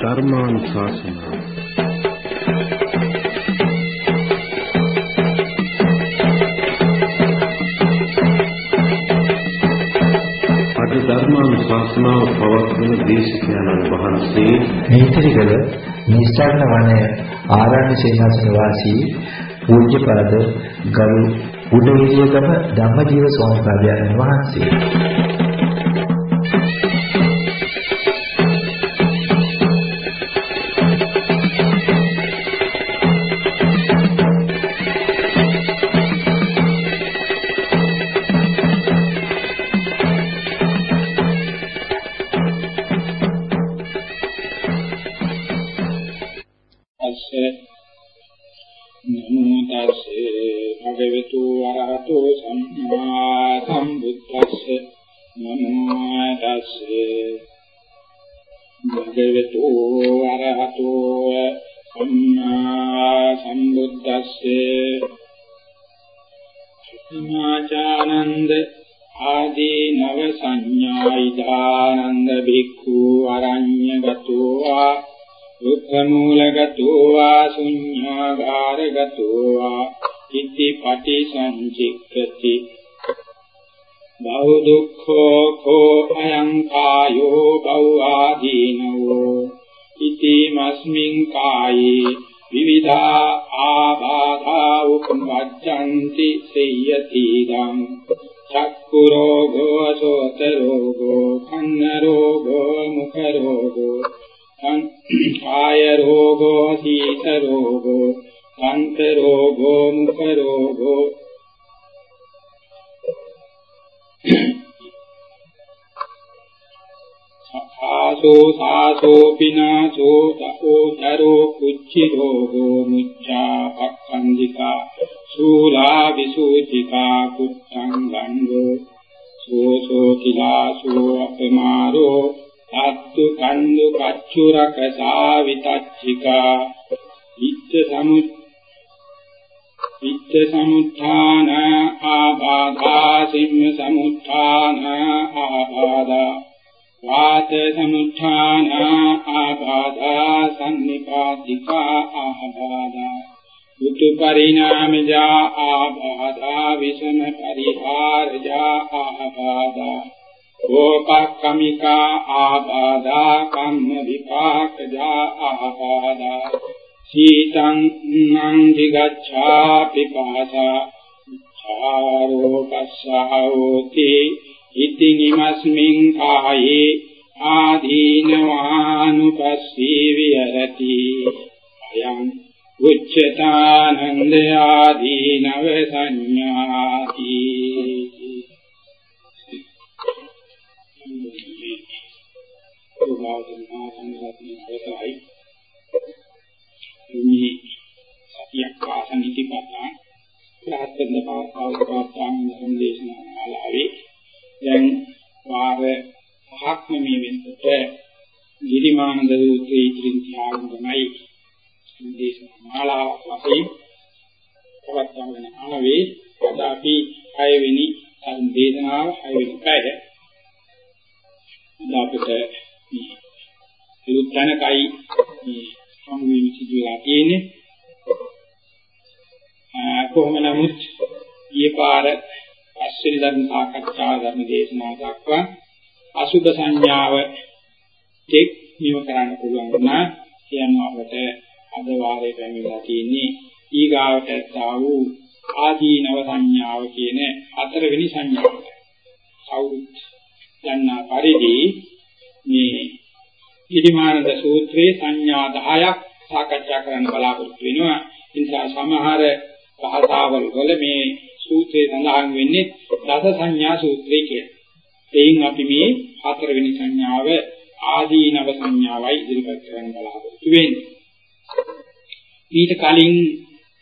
ධර්මානුශාසනාව අද ධර්මානුශාසනාව පවත්වන දේශකයන්න් වහන්සේ මේතරිගල නිස්සාරණ වනයේ ආරණ්‍ය සේනාසන වාසී පූජ්‍යපද ගරු උඩවිලියකම ධම්මජීව ස්වාමීන් වහන්සේ. සෝ සාසෝ පිනාසෝ සකෝ දරෝ කුච්චිරෝගෝ මුච්ඡා පක්ඛන්දිකා සූලා විසූචිකා කුච්ඡං ගංගෝ සෝසෝ කිලාසෝ අපමාරෝ අත්තු කන්දු කච්චුරක සාවිතච්චිකා විච්ඡ සමුච්ඡ විච්ඡ සමුත්ථාන ආබාධා සිම්ම සමුත්ථාන ආබාධා. වාත සමුත්ථාන ආපාදා සම්නිපාතිකා ආපාදා ඍතු පරිණාමජා ආපාදා විෂම පරිහාරජා ආපාදා ඕපක්කමිකා ආපාදා කම්ම විපාකජා ආපාදා සීතං නං දිගච්ඡාපි පාසා ආරෝපස්සහෝති ඉතින් ීමස්මින් කායේ ආදීනවානුපස්සී විරති අයං උච්චතානන්ද ආදීනව සංඥාති මේ සතියක් ආසනිතිපතා ප්‍රාර්ථනා පාපාව පාපාන් සම්දේශනා ආලාවේ දැන් වාර පහක්ම මේ වෙනකොට ගිරිමානන්ද සූත්‍රයේ ඉතිරි තියාගෙන තමයි දේශනා මාලාවක් වශයෙන් පවත්වාගෙන ආවේ අද අපි 6 වෙනි ධර්ම දේශනාව 6 වෙනි පැය. අද අපිට අලුත් දැනකයි මේ හමු වෙන සිදු වෙලා තියෙන්නේ. කොහොම නමුත් ඊපාර ශ්‍රී ධර්ම සාකච්ඡා ධර්ම දේශනා දක්වා අසුබ සංඥාව දෙක් නිව කරන්න පුළුවන් වුණා කියනවා අපට අද වාරේ පැමිණලා තියෙන්නේ ඊගාවට ආවූ ආදීනව සංඥාව කියන හතරවෙනි සංඥාව. කවුරුත් දන්නා පරිදි මේ ඉදිමානද සූත්‍රයේ සංඥා 10ක් සාකච්ඡා කරන්න බලාපොරොත්තු වෙනවා. ඒ නිසා සමහර භාෂාවල් වල මේ සූත්‍රය සඳහන් වෙන්නේ දස සංඥා සූත්‍රය කියලා. එයින් අපි මේ හතරවෙනි සංඥාව ආදීනව සංඥාවයි ඉදිරිපත් කරන්න බලාපොරොත්තු වෙන්නේ. ඊට කලින්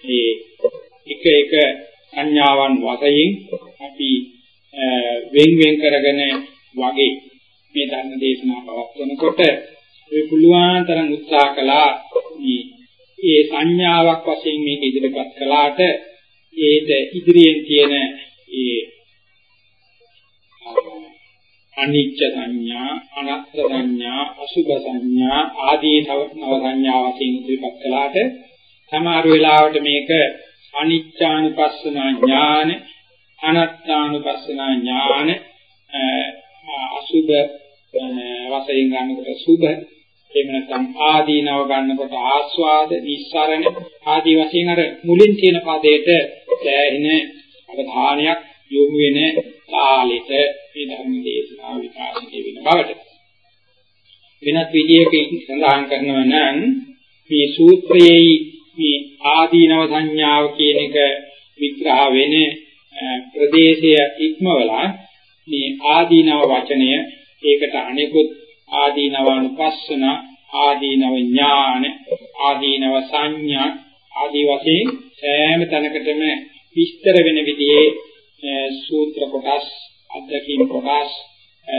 ඒ එක එක සංඥාවන් වශයෙන් අපි වෙන් වෙන් කරගෙන වගේ මේ ධර්ම දේශනා පවත්වනකොට ඒ පුළුවන් තරම් උත්සාහ කළා මේ ඒ සංඥාවක් වශයෙන් මේක ඉදිරිපත් කළාට ඒද ඉදිරියෙන් තියෙන ඒ අනිච්ච සංඥා අනත්ත් සංඥා අසුභ සංඥා ආදී නව සංඥා වශයෙන් ඉදිරිපත් කළාට සමහර වෙලාවට මේක අනිච්චානුපස්සන ඥාන අනත්තානුපස්සන ඥාන අසුභ වශයෙන් ගන්නකොට සුභ එහෙම නැත්නම් ආදීනව ගන්නකොට ආස්වාද නිස්සරණ ආදී වශයෙන් අර මුලින් තියෙන පදයට දැනෙන අවධානයක් යොමු වෙන කාලෙට මේ ධර්ම දේශනාව විකාශනය වෙන බවට. වෙනත් විදියකින් සඳහන් කරනවා නම් මේ සූත්‍රයේ මේ ආදීනව සංඥාව කියන එක විග්‍රහ වෙන ප්‍රදේශය ඉක්මවලා මේ ආදීනව වචනය ඒකට අනෙකුත් ආදීනවානුපස්සන ආදීනව ඥාන ආදීනව සංඥා ආදී වශයෙන් සෑම තැනකටම විස්තර වෙන විදිහේ සූත්‍ර කොටස් අධ්‍යක්ීම් කොටස්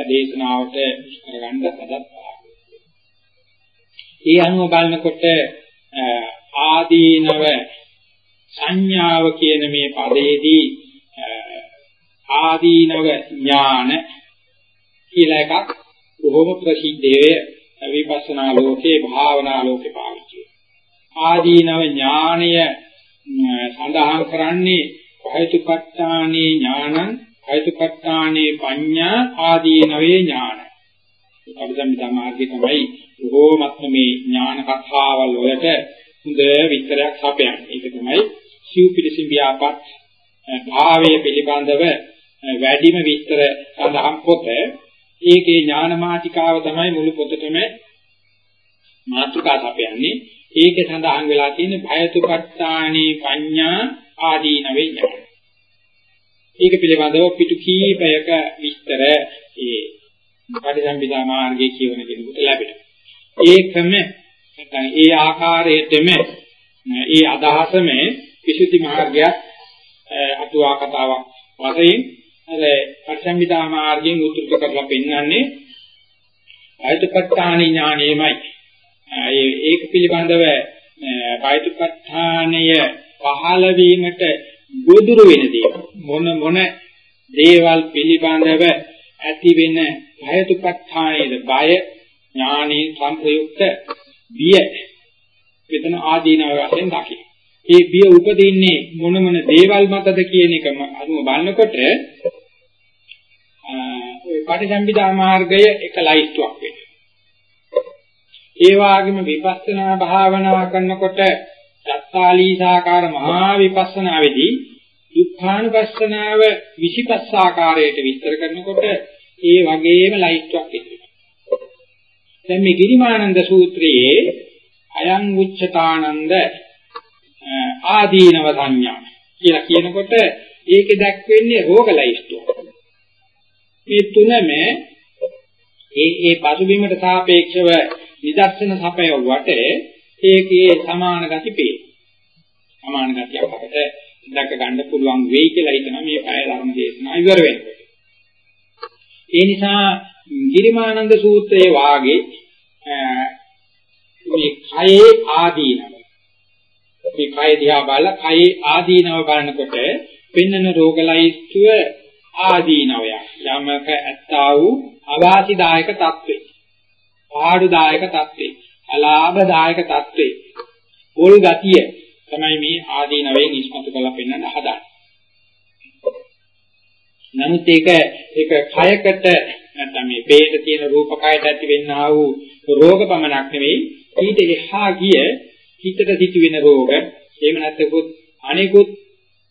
දේශනාවට කරගන්න හදත් ඒ අනුව බලනකොට ආදීනව සංඥාව කියන මේ පදේදී ආදීනව ඥාන කියලා එකක් බොහොම ප්‍රසිද්ධයේ විපස්සනා ලෝකේ භාවනා ලෝකේ පාවිච්චි ආදීනව ඥානය සඳහන් කරන්නේ හේතුපත්තානේ ඥානං හේතුපත්තානේ පඤ්ඤා ආදීනවේ ඥාන. අභිධම්ම මාර්ගය තමයි බොහෝමත්ම මේ ඥාන කතාවල් වලට හොඳ විස්තරයක් හපයන්නේ ඒක තමයි සිව් පිළිසින් ව්‍යාපත් භාවය පිළිබඳව වැඩිම විස්තර සඳහන් පොත. ඒකේ ඥානමාතිකාව තමයි මුළු පොතටම මාතෘකා සපයන්නේ ඒකේ සඳහන් වෙලා තියෙන භයතුපත්තානේ පඤ්ඤා ආදීනවේ ඥාන. ඒක පිළිබඳව පිටු කීපයක විස්තර ඒ පරිසම්පදා මාර්ගයේ කියවන කෙනෙකුට ලැබෙනවා. ඒකම නැත්නම් ඒ ආකාරයටම ඒ අදහසම විසුද්ධි මාර්ගයක් අතුවා කතාවක් වශයෙන් අර පරිසම්පදා මාර්ගයෙන් උතුරු කරලා පෙන්වන්නේ ආයතපත්තානි ඥානෙමයි. ඒක පිළිබඳව ආයතපත්තානය පහළ වීමට ගොදුරු වෙන දේ මොන මොන දේවල් පිළිබඳව ඇති වෙන ආයතපත්තානයේද බය ඥානෙ සංප්‍රයුක්ත බිය වෙතන ආදීනව වශයෙන් දකින්න. ඒ බිය උපදින්නේ මොන මොන දේවල් මතද කියන එක අනුව බලනකොට ඔය පටිසම්භිදා මාර්ගය එක ලයිස්තුවක් වෙනවා. ඒ වගේම විපස්සනා භාවනාව කරනකොට චත්තාලීසාකාර මහා විපස්සනාවේදී දුක්ඛානුපස්සනාව 25 ආකාරයට විස්තර කරනකොට ඒ වගේම ලයිස්තුවක් තිබෙනවා. දැන් මේ ගිරිමානන්ද සූත්‍රයේ අයං උච්චතානන්ද ආදීනව සංඥා කියලා කියනකොට ඒකේ දැක්වෙන්නේ රෝග ලයිස්තුව. මේ තුනම ඒ ඒ පසුබිමට සාපේක්ෂව නිදර්ශන සපයවුවට ඒකේ සමාන ගති පේ. සමාන ගතියක් අපිට දැක ගන්න පුළුවන් වෙයි කියලා හිතනවා මේ පය ධර්ම දේශනා ඉවර වෙනකොට. ඒ නිසා ගිරිමානන්ද සූත්‍රයේ වාගේ මේ කයේ ආදීනව මේ කය දිහා බලලා කයේ ආදීනව බලනකොට පෙන්නන රෝගලයිස්තුව ආදීනවයක්. යමක ඇත්තා වූ අවාසිදායක තත්වේ. පාඩුදායක තත්වේ. අලාභදායක තත්වේ. පොල් ගතිය තමයි මේ ආදීනවයෙන් ඉස්මතු කරලා පෙන්වන්න හදන්නේ. නමුත් ඒක ඒක කයකට නැත්නම් මේ බේට තියෙන රූපකයට ඇති වෙන්නා වූ රෝග පමණක් නෙවෙයි ඊට එහා ගිය හිතට සිදුවෙන රෝග එහෙම නැත්නම් අනිකුත්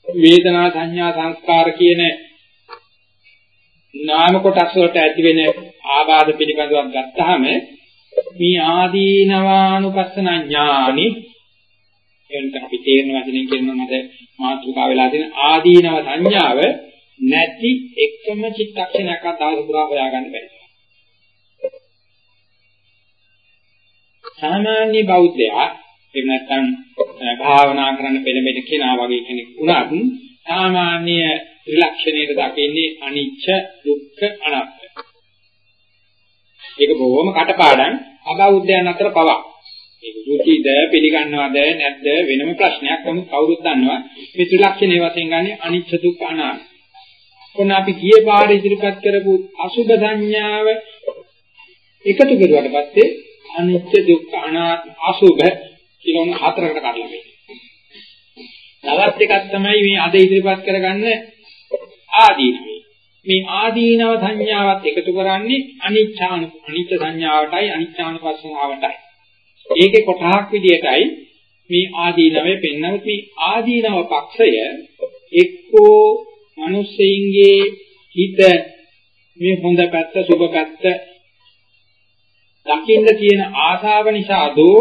වේදනා සංඥා සංස්කාර කියන නාම කොටස් වලට ඇති වෙන ආබාධ පිළිබඳව ගත්තාම මේ ආදීනවානුපස්සන ඥානි එන්ට අපි තේරෙන වචනෙන් කියනවා මට මාතෘකාව වෙලා තියෙන ආදීනව සංඥාව නැති එකම චිත්තක්ෂණයක් දවස පුරා හොයාගන්න බැහැ. සාමාන්‍ය බෞද්ධයා එහෙම නැත්නම් භාවනා කරන්න පෙළඹෙන කෙනා වගේ කෙනෙක් වුණත් සාමාන්‍ය ත්‍රිලක්ෂණයට දකින්නේ අනිච්ච දුක්ඛ අනාත්ම. ඒක බොහොම කටපාඩම් අබෞද්ධයන් අතර පවක්. ඒක දුකීද පිළිගන්නවද නැද්ද වෙනම ප්‍රශ්නයක්. නමුත් කවුරුත් දන්නවා මේ ත්‍රිලක්ෂණේ වශයෙන් ගන්නේ අනිච්ච දුක්ඛ අනාත්ම. ඔන්න අපි ගියේ පාර ඉදිරිපත් කරපු අසුභ සංඥාව එකතු කරුවාට පස්සේ අනිත්‍ය දුක්ඛ අනාත්ම අසුභ කියලා ඔන්න හතරකට කඩලා මේ. තවත් එකක් තමයි මේ අද ඉදිරිපත් කරගන්න ආදීනවයි. මේ ආදීනව සංඥාවත් එකතු කරන්නේ අනිච්ඡාන අනිත්‍ය සංඥාවටයි අනිච්ඡානුපස්සනාවටයි. ඒකේ කොටහක් විදියටයි මේ ආදීනවේ පෙන්වන්නේ මේ ආදීනව පක්ෂය එක්කෝ මිනිස්සෙයින්ගේ හිත මේ හොඳ පැත්ත සුබ පැත්ත දකින්න තියෙන ආශාව නිසා දෝ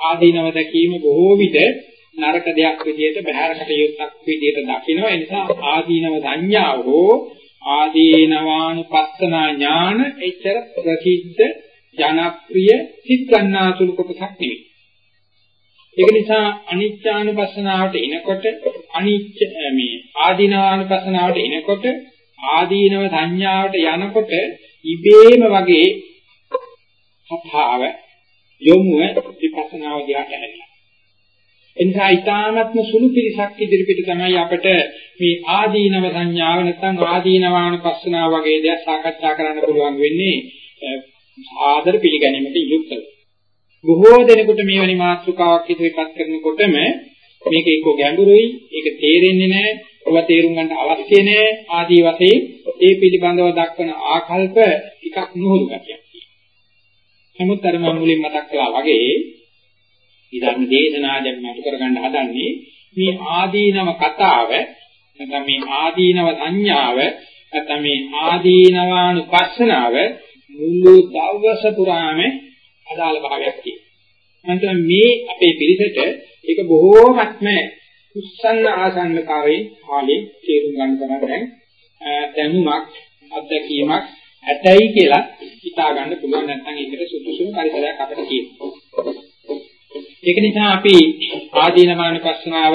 ආදීනව දැකීම බොහෝ විට නරක දෙයක් විදිහට බහැරකට යුක්තක් විදිහට දකිනවා ඒ නිසා ආදීනව සංඥාව හෝ ආදීනවානුපස්සනා ඥාන එච්චර ප්‍රසිද්ධ ජනප්‍රිය සිත් ගන්නාතුළු කොටසක් නෙවෙයි ඒක නිසා අනිච්චානුපස්සනාවට එනකොට අනිච්ච මේ ආදීනවානුපස්සනාවට එනකොට ආදීනව සංඥාවට යනකොට ඉබේම වගේ කතාව යොමුව විපස්සනාව දිහාට හැරෙනවා. එනිසා ඊ타නත්ම සුළු පිළිසක් ඉදිරිපිට තමයි අපිට මේ ආදීනව සංඥාව නැත්නම් ආදීනවානුපස්සනාව වගේ දේවල් සාකච්ඡා කරන්න පුළුවන් වෙන්නේ ආදර පිළිගැනීමට යුක්තව. බොහෝ දෙනෙකුට මේ වැනි මාතෘකාවක් ඉදිරිපත් කරනකොටම මේක එක්ක ගැඹුරුයි, ඒක තේරෙන්නේ නැහැ, ඒවා තේරුම් ගන්න අවශ්‍ය නැහැ ආදී වශයෙන් ඒ පිළිබඳව දක්වන ආකල්ප ටිකක් නුහුරු ගැටියක් තියෙනවා. නමුත් අර මම මුලින් මතක් කළා වගේ ඊධර්ම දේශනාවෙන් මතු කරගන්න හදන්නේ මේ ආදීනව කතාව නැත්නම් මේ ආදීනව සංඥාව නැත්නම් මේ ආදීනවානුපස්සනාව මුළු දවස පුරාම අදාළ භාවයක් තියෙනවා. මම මේ අපේ පිළිසෙට ඒක බොහෝමත්ම උස්සන්න ආසන්නකාරී කාලේ තේරුම් ගන්න තරම් දැන් දැනුමක් අත්දැකීමක් ඇතයි කියලා හිතා ගන්න පුළුවන් නැත්නම් ඒකට සුදුසුම පරිසරයක් අපිට තියෙනවා. ඒක නිසා අපි ආදීනමානුපස්සනාව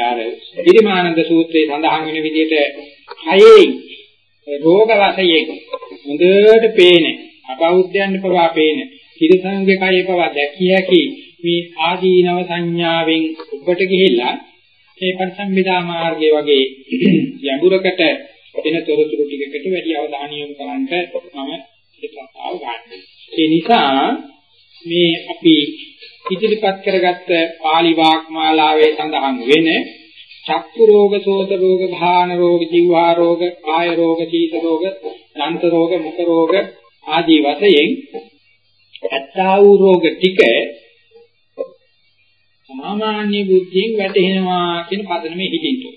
අර විරිමානන්ද සූත්‍රයේ සඳහන් වෙන විදිහට හයේ රෝග වශයෙන් හොඳට පේන අබෞද්ධයන් පවා පේන තිරසංගේ කයේ පවා දැකිය හැකි මේ ආදීනව සංඥාවෙන් උඩට ගිහිල්ලා මේ පරිසම්බිදා මාර්ගයේ වගේ යඹුරකට වෙන තොරතුරු ටිකකට වැඩි අවධානය යොමු කරන්න මම ඒකතාව ගන්නවා. ඒ නිසා මේ අපි ඉදිරිපත් කරගත්ත පාලි වාග්මාලාවේ සඳහන් වෙන චක්කු රෝග, සෝත රෝග, භාන රෝග, ජීවා රෝග, කාය රෝග, සීත රෝග, දන්ත රෝග, මුඛ රෝග ආදී වශයෙන් ඇත්තා වූ රෝග ටික සාමාන්‍ය බුද්ධියෙන් වැටහෙනවා කියන පදනමේ හිතින්තු.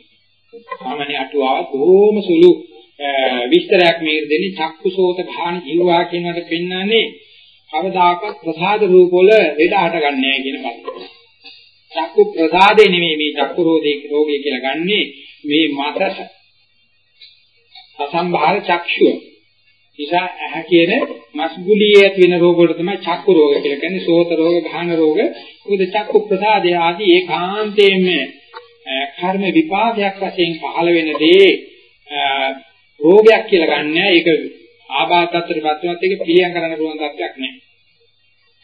සාමාන්‍ය අටුවාව කොහොම සුළු විස්තරයක් මේ දෙන්නේ චක්කුසෝත භාන ජීවා කියනකට පෙන්වන්නේ කවදාකවත් ප්‍රසාද රූප වල ලෙඩ හට ගන්නෑ කියන පදනම. චක්කු ප්‍රසාදේ නෙමෙයි මේ චක්කු රෝධේ රෝගය කියලා ගන්නෙ මේ මතස අසම්භාර චක්ෂුව නිසා ඇහැ කියන මස්ගුලියේ ඇති වෙන රෝග වලට තමයි චක්කු රෝග කියලා කියන්නේ සෝත රෝග, ගාහන රෝග. මොකද චක්කු ප්‍රසාදය ආදී ඒකාන්තයෙන්ම කර්ම විපාකයක් වශයෙන් පහළ වෙන දේ රෝගයක් කියලා ගන්න. ඒක ආබාධතත්වයට පත්වනත් ඒක පිළියම් කරන්න පුළුවන් තත්ත්වයක් නෑ.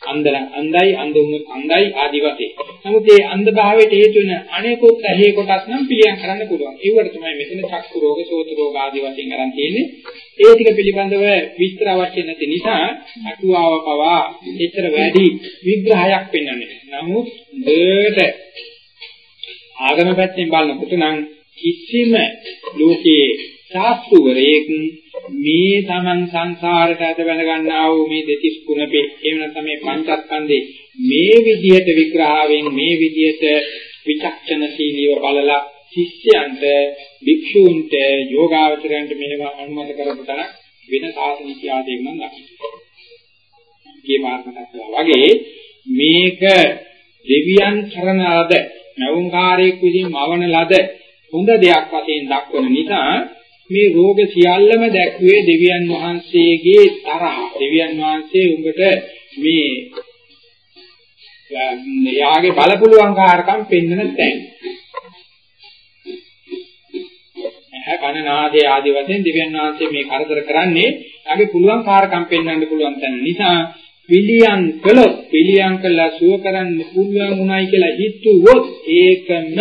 අන්ධන අන්ධයි අන්ධ වුණොත් අන්ධයි ආදි වශයෙන්. නමුත් මේ අන්ධ භාවයට හේතු වෙන අනේකොත් ඇහි කොටස් නම් පිළියම් කරන්න පුළුවන්. ඒවට තමයි මෙතන චක්කු රෝග, සෝත රෝග ආදී වශයෙන් අරන් තියෙන්නේ. ඒ ටික පිළිබඳව විස්තර අවශ්‍ය නැති නිසා අටුවාව පවා එච්චර වැඩි විග්‍රහයක් පෙන්වන්නේ. නමුත් දෙයට ආගම පැත්තෙන් බලනකොට නම් කිසිම ලෝකයේ ශාස්ත්‍රවරයෙක් මේ තමන් සංසාරයට ඇද බැඳ ගන්නා වූ මේ දෙතිස් කුණපේ එහෙම නැත්නම් මේ පංචස්කන්ධේ මේ විදිහට විග්‍රහයෙන් මේ විදිහට විචක්ෂණශීලීව බලලා ශිෂ්‍යයන්ට භික්ෂූන්ට යෝගාවචරයන්ට මේව අනුමත කරපු තරක් වෙන සාසන ඉතිහාසයක් නම් නැහැ. මේ මාර්ගකට වගේ මේක දෙවියන් කරන ලද නවුන්කාරයෙක් විසින් මවන ලද හොඳ දෙයක් වශයෙන් දක්වන නිසා මේ රෝග සියල්ලම දැක්ුවේ දෙවියන් වහන්සේගේ තරහ. දෙවියන් වහන්සේ උඹට මේ යාගේ බලපුලුවන් කාරකම් පෙන්වන තැන්. ඇහැ කන නාසය ආදී වශයෙන් දෙවියන් වහන්සේ මේ කරදර කරන්නේ යාගේ පුළුවන් කාරකම් පෙන්වන්න පුළුවන් තැන නිසා පිළියම් කළොත් පිළියම් කළා සුව කරන්න පුළුවන් උනායි කියලා හිතුවොත් ඒකම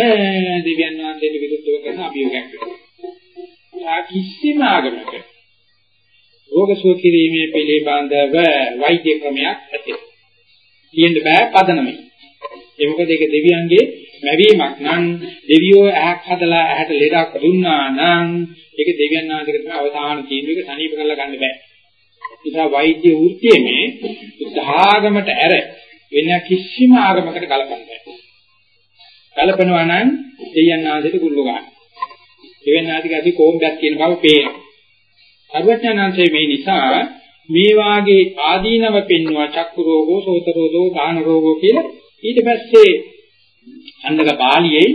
දෙවියන් වහන්සේට විරුද්ධව කරන අභියෝගයක් වෙනවා. කිසිම ආගමක රෝග සුව කිරීමේ පිළිබඳව වෛද්‍ය ක්‍රමයක් ඇති. කියන්න බෑ පදනමයි. ඒ මොකද ඒක දෙවියන්ගේ මැවීමක් නම් දෙවියෝ ඇහක් හදලා ඇහැට ලෙඩක් දුන්නා නම් ඒක දෙවියන් වහන්සේගේ තමයි අවසාන තීන්දුවක තනීප කරලා ගන්න බෑ. ඒ නිසා වෛද්‍ය වෘත්තියේ උදාගමට ඇර වෙන කිසිම ආගමකට කලකන්න බෑ. කලපනවා නම් දෙවියන් වහන්සේට කුල්ල ගන්න. දෙවියන් වහන්සේගේ අපි කොම්බයක් කියන බව පේනවා. අර්වඥාන්සේ මේ නිසා මේ වාගේ ආදීනව පෙන්වුවා චක්කු රෝගෝ, සෝත රෝගෝ, ගාන රෝගෝ කියලා. ඊට පස්සේ ඛණ්ඩක පාළියේ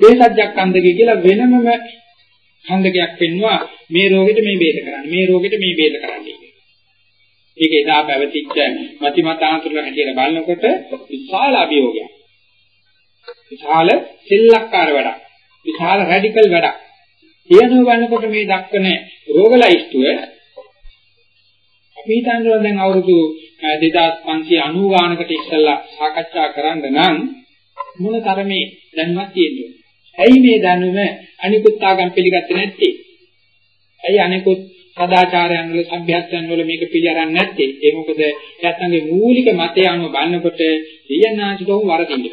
වේසජ්ජක් ඛණ්ඩකය කියලා වෙනමම ඛණ්ඩකයක් පෙන්වුවා මේ රෝගෙට මේ බේද කරන්න මේ රෝගෙට මේ බේද කරන්න ඒක එදා පැවතිච්ච මතිමතාන්තර හැටියට බලනකොට විශාල අභියෝගයක්. විශාල සෙල්ලක්කාර වැඩක්. විශාල රැඩිකල් වැඩක්. එයනෝ බලනකොට මේ දක්වන රෝගලයිස්තුව අපි හිතන්නේ දැන් අවුරුදු 2590 ගානකට ඉස්සෙල්ලා සාකච්ඡා කරන්න නම් මොන තරමේ දැනුමක් තියෙන්නේ. ඇයි මේ දැනුම අනිකුත් ආගම් පිළිගත්තේ නැත්තේ? ඇයි අනිකුත් සදාචාරයන් වල සભ્યත්වයන් වල මේක පිළිඅරන්නේ නැත්තේ? ඒ මොකද නැත්නම්ගේ මූලික මතය අනුව බලනකොට දෙයන්නාසික උන් වරදින්න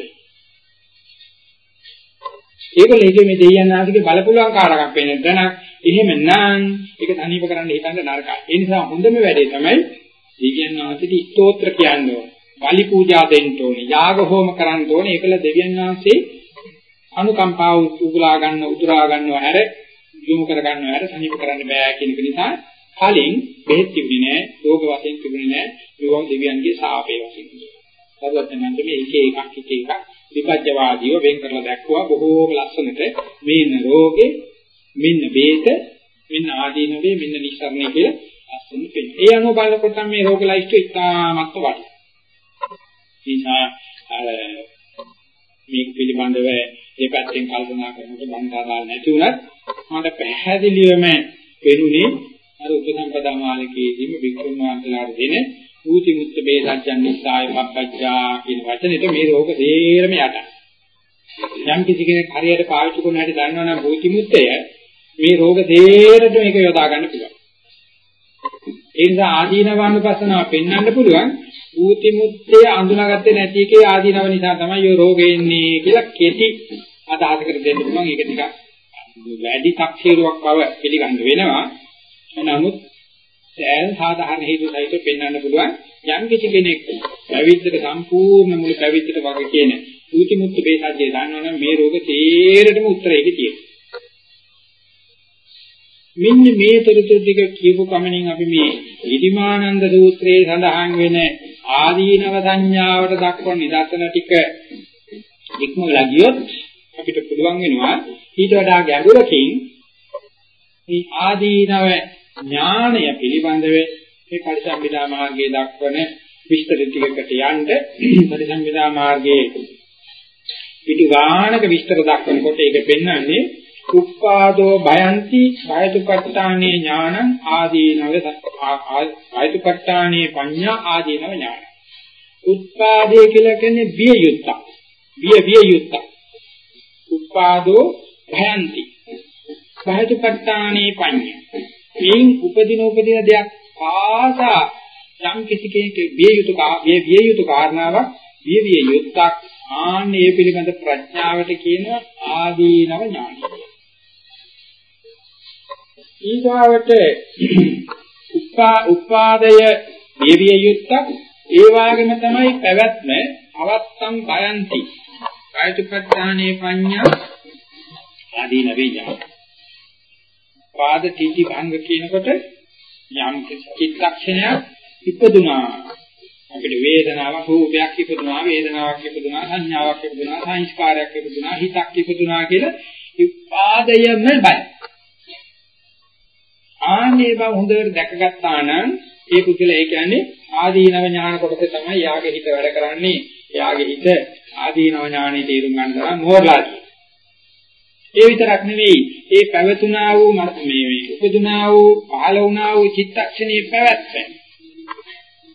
බෑ. ඒකල හිතේ මේ දෙයන්නාසිකේ බලපුලුවන් කාරකම් පේන දැනක් එහෙම නම් ඒක තනීප කරන්න හිතන්න නරකයි. ඒ නිසා හොඳම වැඩේ තමයි දෙයන්නාසික ස්තෝත්‍ර කියන්නේ. බලි පූජා දෙන්න ඕනේ, යාග හෝම කරන්න ඕනේ. ඒකල දෙවියන් වහන්සේ අනුකම්පාව උගලා ගන්න, උදුරා ගන්නව හැර, යොමු කර ගන්නව හැර සනීප කරන්න බෑ කියන එක නිසා කලින් බෙහෙත් තිබුණේ නෑ, රෝග වශයෙන් තිබුණේ නෑ, ඒවා දෙවියන්ගේ සාපේ වශයෙන්. සර්වඥාන්ත මේ එක එකක් එක එකක් විපජ්ජවාදීව වෙන් කරලා දැක්වුවා බොහෝම ලස්සනට මේන රෝගේ, මෙන්න බේත, මෙන්න ආදීනවේ, මෙන්න නිස්සරණය කියලා ලස්සන පෙන්නනවා. ඒ අනුව බලනකොට මේ රෝග ලයිස්ට් ඉතාමත් වටිනවා. නිසා අර මේක පිළිබඳව මේ පැත්තෙන් කල්පනා කරනකොට මම තරහා නැති වුණත් මට පැහැදිලිවම පෙනුනේ අර උපසම්පදා මාලිකයේදීම වික්‍රම වහන්සේලාට දෙන ඌති මුත්ත බේසජ්ජන් නිස්සාය පබ්බජ්ජා කියන වචනෙට මේ රෝග තේරම යට. යම් කිසි කෙනෙක් හරියට පාවිච්චි කරන හැටි දන්නවනම් ඌති මුත්තය මේ රෝග තේරෙට මේක යොදා ගන්න පුළුවන්. ඒ නිසා ආදීනවානුපස්සනාව පෙන්වන්න පුළුවන් ඌති මුත්තේ අඳුනාගත්තේ නැති එකේ ආදීනව නිසා තමයි ඔය රෝගේ එන්නේ කියලා කෙටි අදහසකට දෙන්න පුළුවන් ඒක ටිකක් වැඩි තක්සේරුවක් බව පිළිගන්න වෙනවා නමුත් සෑහෙන සාධාරණ හේතු සහිතව පෙන්වන්න පුළුවන්. යම් කිසි කෙනෙක් පැවිද්දට සම්පූර්ණ මුළු පැවිද්දට වගේ කියන ඌති මුත්ත බේසජ්ජේ දන්නවනම් මේ රෝග තේරෙටම උත්තරයක තියෙනවා. මෙන්න මේ තොරතුරු ටික කියපු කමනින් අපි මේ ඉදිමානන්ද සූත්‍රයේ සඳහන් වෙන ආදීනව සංඥාවට දක්වන නිදර්ශන ටික ඉක්මවලා ගියොත් අපිට පුළුවන් වෙනවා ඊට වඩා ගැඹුරකින් මේ ආදීනව ඥානය පිළිබඳව මේ පරිසම්පදා මාර්ගයේ දක්වන විස්තර ටිකකට යන්න පරිසම්පදා මාර්ගයේ පිටු ගානක විස්තර දක්වනකොට ඒක පෙන්වන්නේ උප්පාදෝ භයಂತಿ භයතුපට්ඨානේ ඥානං ආදීනව භයතුපට්ඨානේ පඤ්ඤා ආදීනව ඥාන. උත්පාදේ කියලා කියන්නේ බිය යුක්ත. බිය බිය යුක්ත. උප්පාදෝ භයಂತಿ භයතුපට්ඨානේ පඤ්ඤා. මේන් උපදින උපදින දෙයක් පාසා යම් කිසි කෙනෙක් බිය යුතු බිය බිය යුතු කාරණාවක් බිය බිය යුක්තක් ආන්නේ පිළිබඳ ප්‍රඥාවට කියනවා ආදීනව ඥානය. ඊගාවට උපා උපාදය දේවිය යුක්තක් ඒ වගේම තමයි පැවැත්ම අවත්තම් බයන්ති කායතුපත්තානේ පඤ්ඤා. ආදී නවේජා පාද තීටි භංග කියනකොට යම් චිත්තක්ෂණයක් ඉපදුනා. අපිට වේදනාවක් රූපයක් ඉපදුනා වේදනාවක් ඉපදුනා සංඥාවක් ඉපදුනා සංස්කාරයක් ඉපදුනා හිතක් ඉපදුනා කියලා උපාදයම බය ආන්නේ බව හොඳට දැකගත්තා නම් ඒ පුදුල ඒ කියන්නේ ආදීනව ඥාන කොටස තමයි යාගේ හිත වැඩ කරන්නේ. යාගේ හිත ආදීනව ඥානෙ තේරුම් ගන්න තරම් මෝරලා ඒ විතරක් නෙවෙයි ඒ පැවතුනා වූ මේ උපදුනා වූ පහළ වුණා වූ චිත්තක්ෂණයේ පැවැත්ම.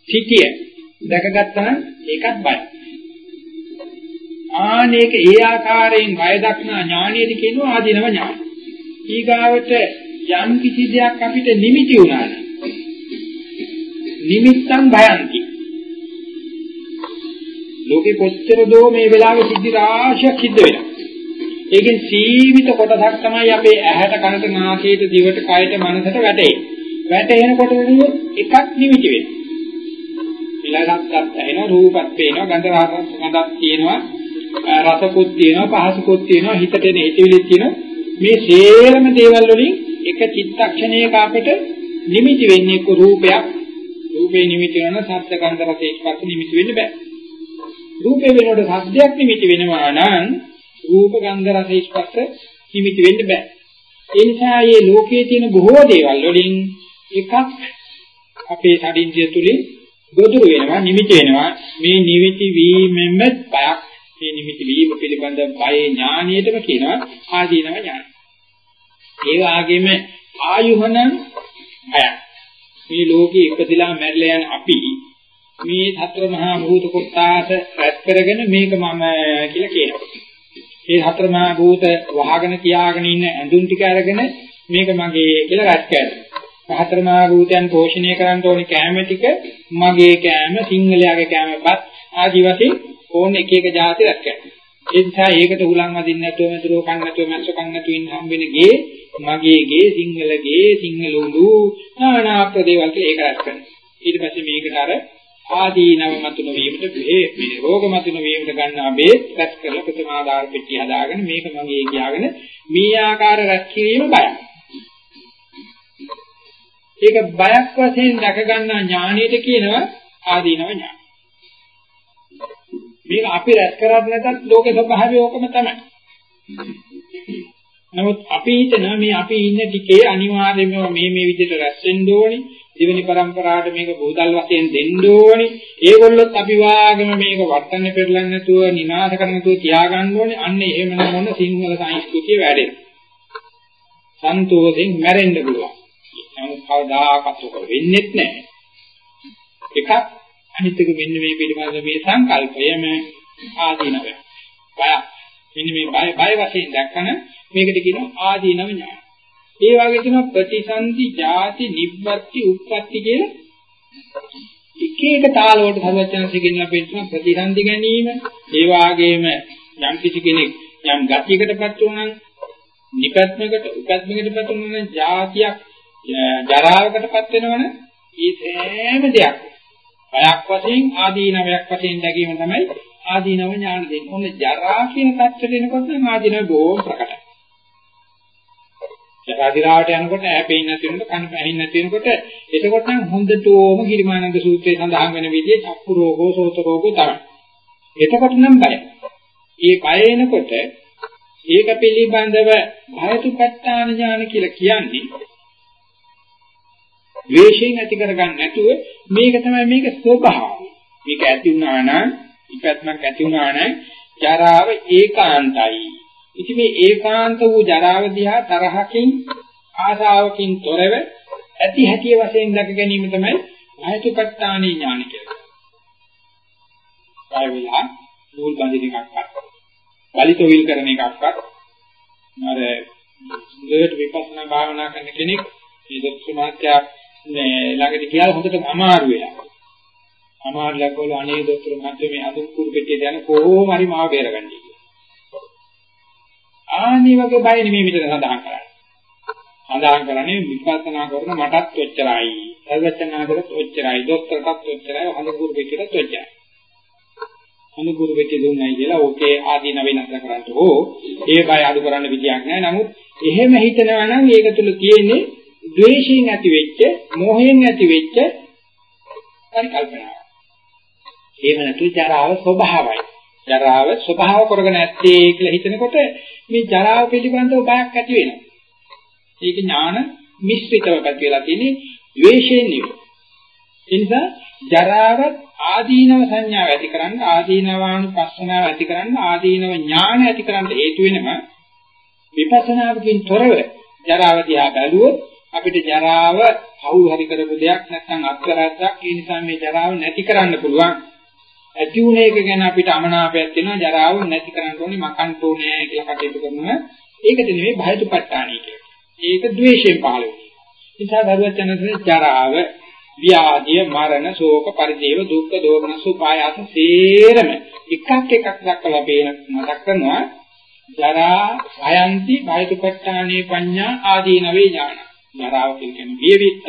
සිටිය දැකගත්තා නම් ඒකත් බයි. ආනේක ඒ ආකාරයෙන් බය දක්නා ඥානියද කියනවා ආදීනව ඥාන. ඊගාවට යම් කිසි දෙයක් අපිට නිමිති වුණා නම් නිමිත්තන් භයන්ති ලෝකේ කොච්චර දෝ මේ වෙලාවේ සිද්ධි රාශියක් සිද්ධ වෙනවා. ඒකෙන් සීමිත කොටසක් තමයි අපේ ඇහැට කනට නාසයට දිවට කයට මනසට වැටෙන්නේ. වැටෙනකොට එකක් නිමිති වෙනවා. ඊළඟට ඇහෙන රූපත් පේනවා ගන්ධ රස ගඳක් තියෙනවා රසකුත් තියෙනවා පහසකුත් තියෙනවා හිතට එන හිතවිලිත් තියෙනවා මේ සේරම දේවල් වලින් එක චිත්තක්ෂණයක අපිට නිමිති වෙන්නේ එක්ක රූපයක් රූපේ නිමිති වෙන සත්‍ය ගන්ධ රස ස්පර්ශ නිමිති වෙන්න බෑ රූපේ වෙනකොට සද්දයක් නිමිති වෙනවා නම් රූප ගන්ධ රස ස්පර්ශ නිමිති වෙන්න බෑ ඒ නිසා මේ ලෝකයේ තියෙන බොහෝ දේවල් වලින් එකක් අපේ ශරීරය තුලින් ගොදුරු වෙනවා නිමිති වෙනවා මේ නිමිති වීමෙම බයක් මේ නිමිති වීම පිළිබඳ බය ඥානියටම කියනවා ආදීනව ඥාන. ඒ වගේම ආයුහන බය. මේ ලෝකේ ඉපදිලා මැරිලා යන අපි මේ සතර මහා භූත කොටස රැස් කරගෙන මේක මම කියලා කියනවා. මේ සතර මහා භූත වහගෙන තියාගෙන ඉන්න ඇඳුම් ටික අරගෙන මේක මගේ කියලා රැස් කරනවා. සතර මහා භූතයන් පෝෂණය කරන්න ඕනේ කැම ටික මගේ කැම සිංහලයාගේ කැමපත් ආදි වශයෙන් ඕන එක එක જાති රැස් කරනවා. ඒ නිසා ඒකට උලන් වදින්න නැතුව මෙතනෝ කන්න නැතුව මැස්ස කන්න නැතුව ඉන්න හම්බෙන ගේ මගේ ගේ සිංහල ගේ සිංහල උළු නානා ප්‍රදේවල් කියලා ඒක රැස් කරනවා. ඊට පස්සේ මේකට අර ආදීනව මතුන වීමට මේ මේ රෝග මතුන වීමට ගන්නා බේත් රැස් කරලා ප්‍රතිමාදාර පෙට්ටිය හදාගෙන මේක මගේ කියාගෙන මේ ආකාර රැස් කිරීම බයයි. ඒක බයක් වශයෙන් දැක ගන්නා ඥාණයට කියනවා ආදීනව ඥාන. මේක අපි රැස් කරත් නැතත් ලෝකේ ස්වභාවය ඕකම තමයි. නමුත් අපි හිතන මේ අපි ඉන්න ටිකේ අනිවාර්යයෙන්ම මේ මේ විදිහට රැස් වෙන්න ඕනේ. දෙවෙනි પરම්පරාවට මේක බෝදල් වශයෙන් දෙන්න ඕනේ. ඒගොල්ලොත් අපි වාගම මේක වටන්නේ පෙරලන්නේ නැතුව නිනාශ කරන්න නැතුව තියාගන්න ඕනේ. අන්න එහෙම නම් සිංහල සංස්කෘතිය වැඩෙනවා. සන්තෝෂෙන් මැරෙන්න පුළුවන්. නමුත් කවදාකවත් උක වෙන්නේ නැහැ. එකක් අනිත් එක මෙන්න මේ පිළිබඳ මේ සංකල්පයම ආදීනවය. බය. මෙන්න මේ බය බය වශයෙන් දැක්කම මේකට කියනවා ආදීනව ඥාන. ඒ වගේ තියෙනවා ප්‍රතිසන්දි, ಜಾති, නිබ්බත්ති, උප්පත්ති කියලා එක එක තාල වලට සර්වඥාන්සේ කියනවා පිටුන ප්‍රතිසන්දි ගැනීම, ඒ වගේම යම් කිසි කෙනෙක් යම් ගතියකටපත් වුණා නම් නිපත්මකට උපත්මකටපත් වුණා නම් ಜಾතියක් ජරාවකටපත් වෙනවනේ ඒ සෑම දෙයක් බයක් වශයෙන් ආදීනවයක් වශයෙන් දැකීම තමයි ආදීනව ඥාන දෙන්නේ. ඔන්න ජරා කියන පැත්තට එනකොට ආදීනව බොහොම ප්‍රකටයි. ජරා දිරාවට යනකොට ඈ පේන්නේ නැති වෙනකොට කන පැහින්නේ නැති වෙනකොට එතකොට නම් හොඳටම ගිරිමානන්ද සූත්‍රයේ සඳහන් වෙන විදිහේ චක්කු රෝගෝ සෝත රෝගෝ තමයි. එතකොට නම් බයයි. ඒ බය එනකොට ඒක පිළිබඳව භයතුපත්තාන ඥාන කියලා කියන්නේ ද්වේෂයෙන් ඇති කරගන්න නැතුව මේක තමයි මේක ස්වභාවය. මේක ඇති වුණා නම් ඉපැත්මක් ඇති වුණා නම් ජරාව ඒකාන්තයි. ඉතින් මේ ඒකාන්ත වූ ජරාව දිහා තරහකින් ආශාවකින් තොරව ඇති හැටි වශයෙන් දැක ගැනීම තමයි ආයතුපත්තානී ඥාන කියලා. ඒ වෙලා නූල් බඳින එකක්වත් වලිතොවිල් කරන එකක්වත් අර දෙයට විපස්සනා භාවනා කරන කෙනෙක් මේ දොස්තර මහත්තයා මේ ළඟට ගියා හොඳට අමාරු වෙලා. අමාරු ලකවල අනේ දොස්තර මහත්තයා මේ අදුම් කුරු පෙට්ටිය දැන කොහොම හරි මාව බේරගන්නයි. ආනි වගේ බය නෙමෙයි මෙතන සඳහන් කරන්නේ. සඳහන් කරන්නේ විපස්සනා කරන මටත් ඔච්චරයි. සර්වචනාගරත් ඔච්චරයි. දොස්තරටත් ඔච්චරයි. හඳුකුරු පෙට්ටියටත් ඔච්චරයි. හඳුකුරු පෙට්ටිය දුන්නයි කියලා ඕකේ ආදීන වෙනස් කරන්න ඕ ඒ බය අඩු කරන්න විදියක් නැහැ. නමුත් එහෙම හිතනවා නම් ඒක තුල තියෙන්නේ ද්වේෂයෙන් ඇති වෙච්ච, මෝහයෙන් ඇති වෙච්ච පරිකල්පනාව. එහෙම නැතු ජරාව ස්වභාවයි. ජරාව ස්වභාව කරගෙන ඇත්තේ කියලා හිතනකොට මේ ජරාව පිළිබඳව බයක් ඇති වෙනවා. ඒක ඥාන මිශ්‍රිතව පැති වෙලා තියෙන්නේ ද්වේෂයෙන් නෙවෙයි. ඒ නිසා ජරාවත් ආදීනව සංඥාව ඇති කරන්න ආදීනවානුපස්සනාව ඇති කරන්න ආදීනව ඥාන ඇති කරන්න හේතු වෙනම විපස්සනාවකින් තොරව ජරාව දිහා බැලුවොත් අපිට ජරාව කවු හරි කරපු දෙයක් නැත්නම් අත්කරද්දක් ඒ නිසා මේ ජරාව නැති කරන්න පුළුවන් ඇති වුණ එක ගැන අපිට අමනාපයක් තියෙනවා ජරාව නැති කරන්න ඕනේ මකන්න ඕනේ කියලා කටයුතු කරනවා ඒකට නෙමෙයි භයතුපත්ඨානයි කියන්නේ ඒක ද්වේෂයෙන් පහළ වෙනවා. නිසා දරුවත් යනසේ ජරාව, ව්‍යාධිය, මරණ, ශෝක, පරිදේව, දුක්ඛ, දෝමන, සුපායාස සේරම එකක් එකක් දක්වලා බේන මතක් කරනවා. ජරා, භයන්ති, භයතුපට්ඨානේ පඤ්ඤා ආදීනවේ ඥාන. ජරාව කියන්නේ බියවිත්ත,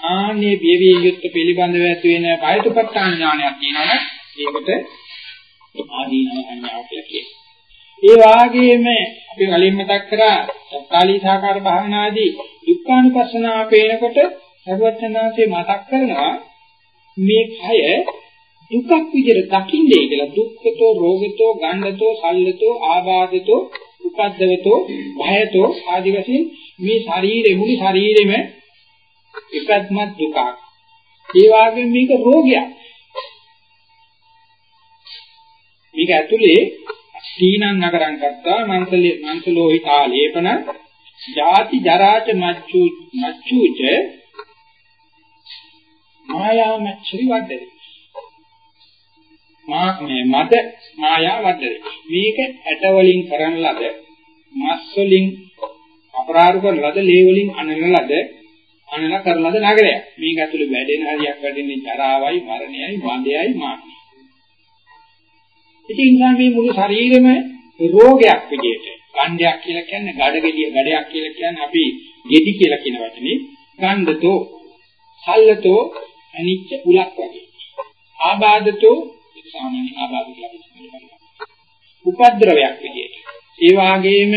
බියවිත්තක්. ආනේ බියවියුත් පිළිබඳව ඇති වෙන භයතුපට්ඨාන ඥානයක් කියනවනේ ඒකට ආදීනව සංඥාව කියලා කියනවා. ඒ වාගේම අපි කලින් මතක් කරා සත්කාලී සාකාර භාවනාදී දුක්ඛානුපස්සනාව පේනකොට සර්වඥාන්සේ මතක් කරනවා මේ කය දුකක් විදිහට දකින්නේ කියලා දුක්ඛතෝ රෝගතෝ ගණ්ඩතෝ සල්ලතෝ ආබාධතෝ උපද්දවතෝ භයතෝ ආදි වශයෙන් මේ ශරීරෙ මුළු ශරීරෙම එකත්මත් දුකක්. ඒ වගේම මේක රෝගයක්. මේක ඇතුලේ තීනං නගරං කත්තා මන්සලේ මන්සලෝහිතා ලේපන ජාති ජරාච මච්චු මච්චුච මායා මච්චරි වඩේ මා මේ මද මායා වඩේ මේක ඇට වලින් කරන ලද මස් වලින් අපරාධ කරන ලද ලේ වලින් අනන ලද අනන කරන ලද නගරයක්? මේක ඇතුළේ වැඩෙන හරියක් වැඩෙන්නේ ජරාවයි මරණයයි වඳයයි මාන්නයි ඉතින් මේ මුළු ශරීරෙම රෝගයක් විදිහට ගණ්ඩයක් කියලා කියන්නේ ගඩගෙඩිය ගඩයක් කියලා කියන්නේ අපි ගෙඩි කියලා කියන වචනේ. ගණ්ඩතෝ සල්ලතෝ අනිච්ච උලක් වගේ. ආබාධතෝ සාමාන්‍ය ආබාධ කියලා කියනවා උපද්‍රවයක් විදිහට ඒ වාගේම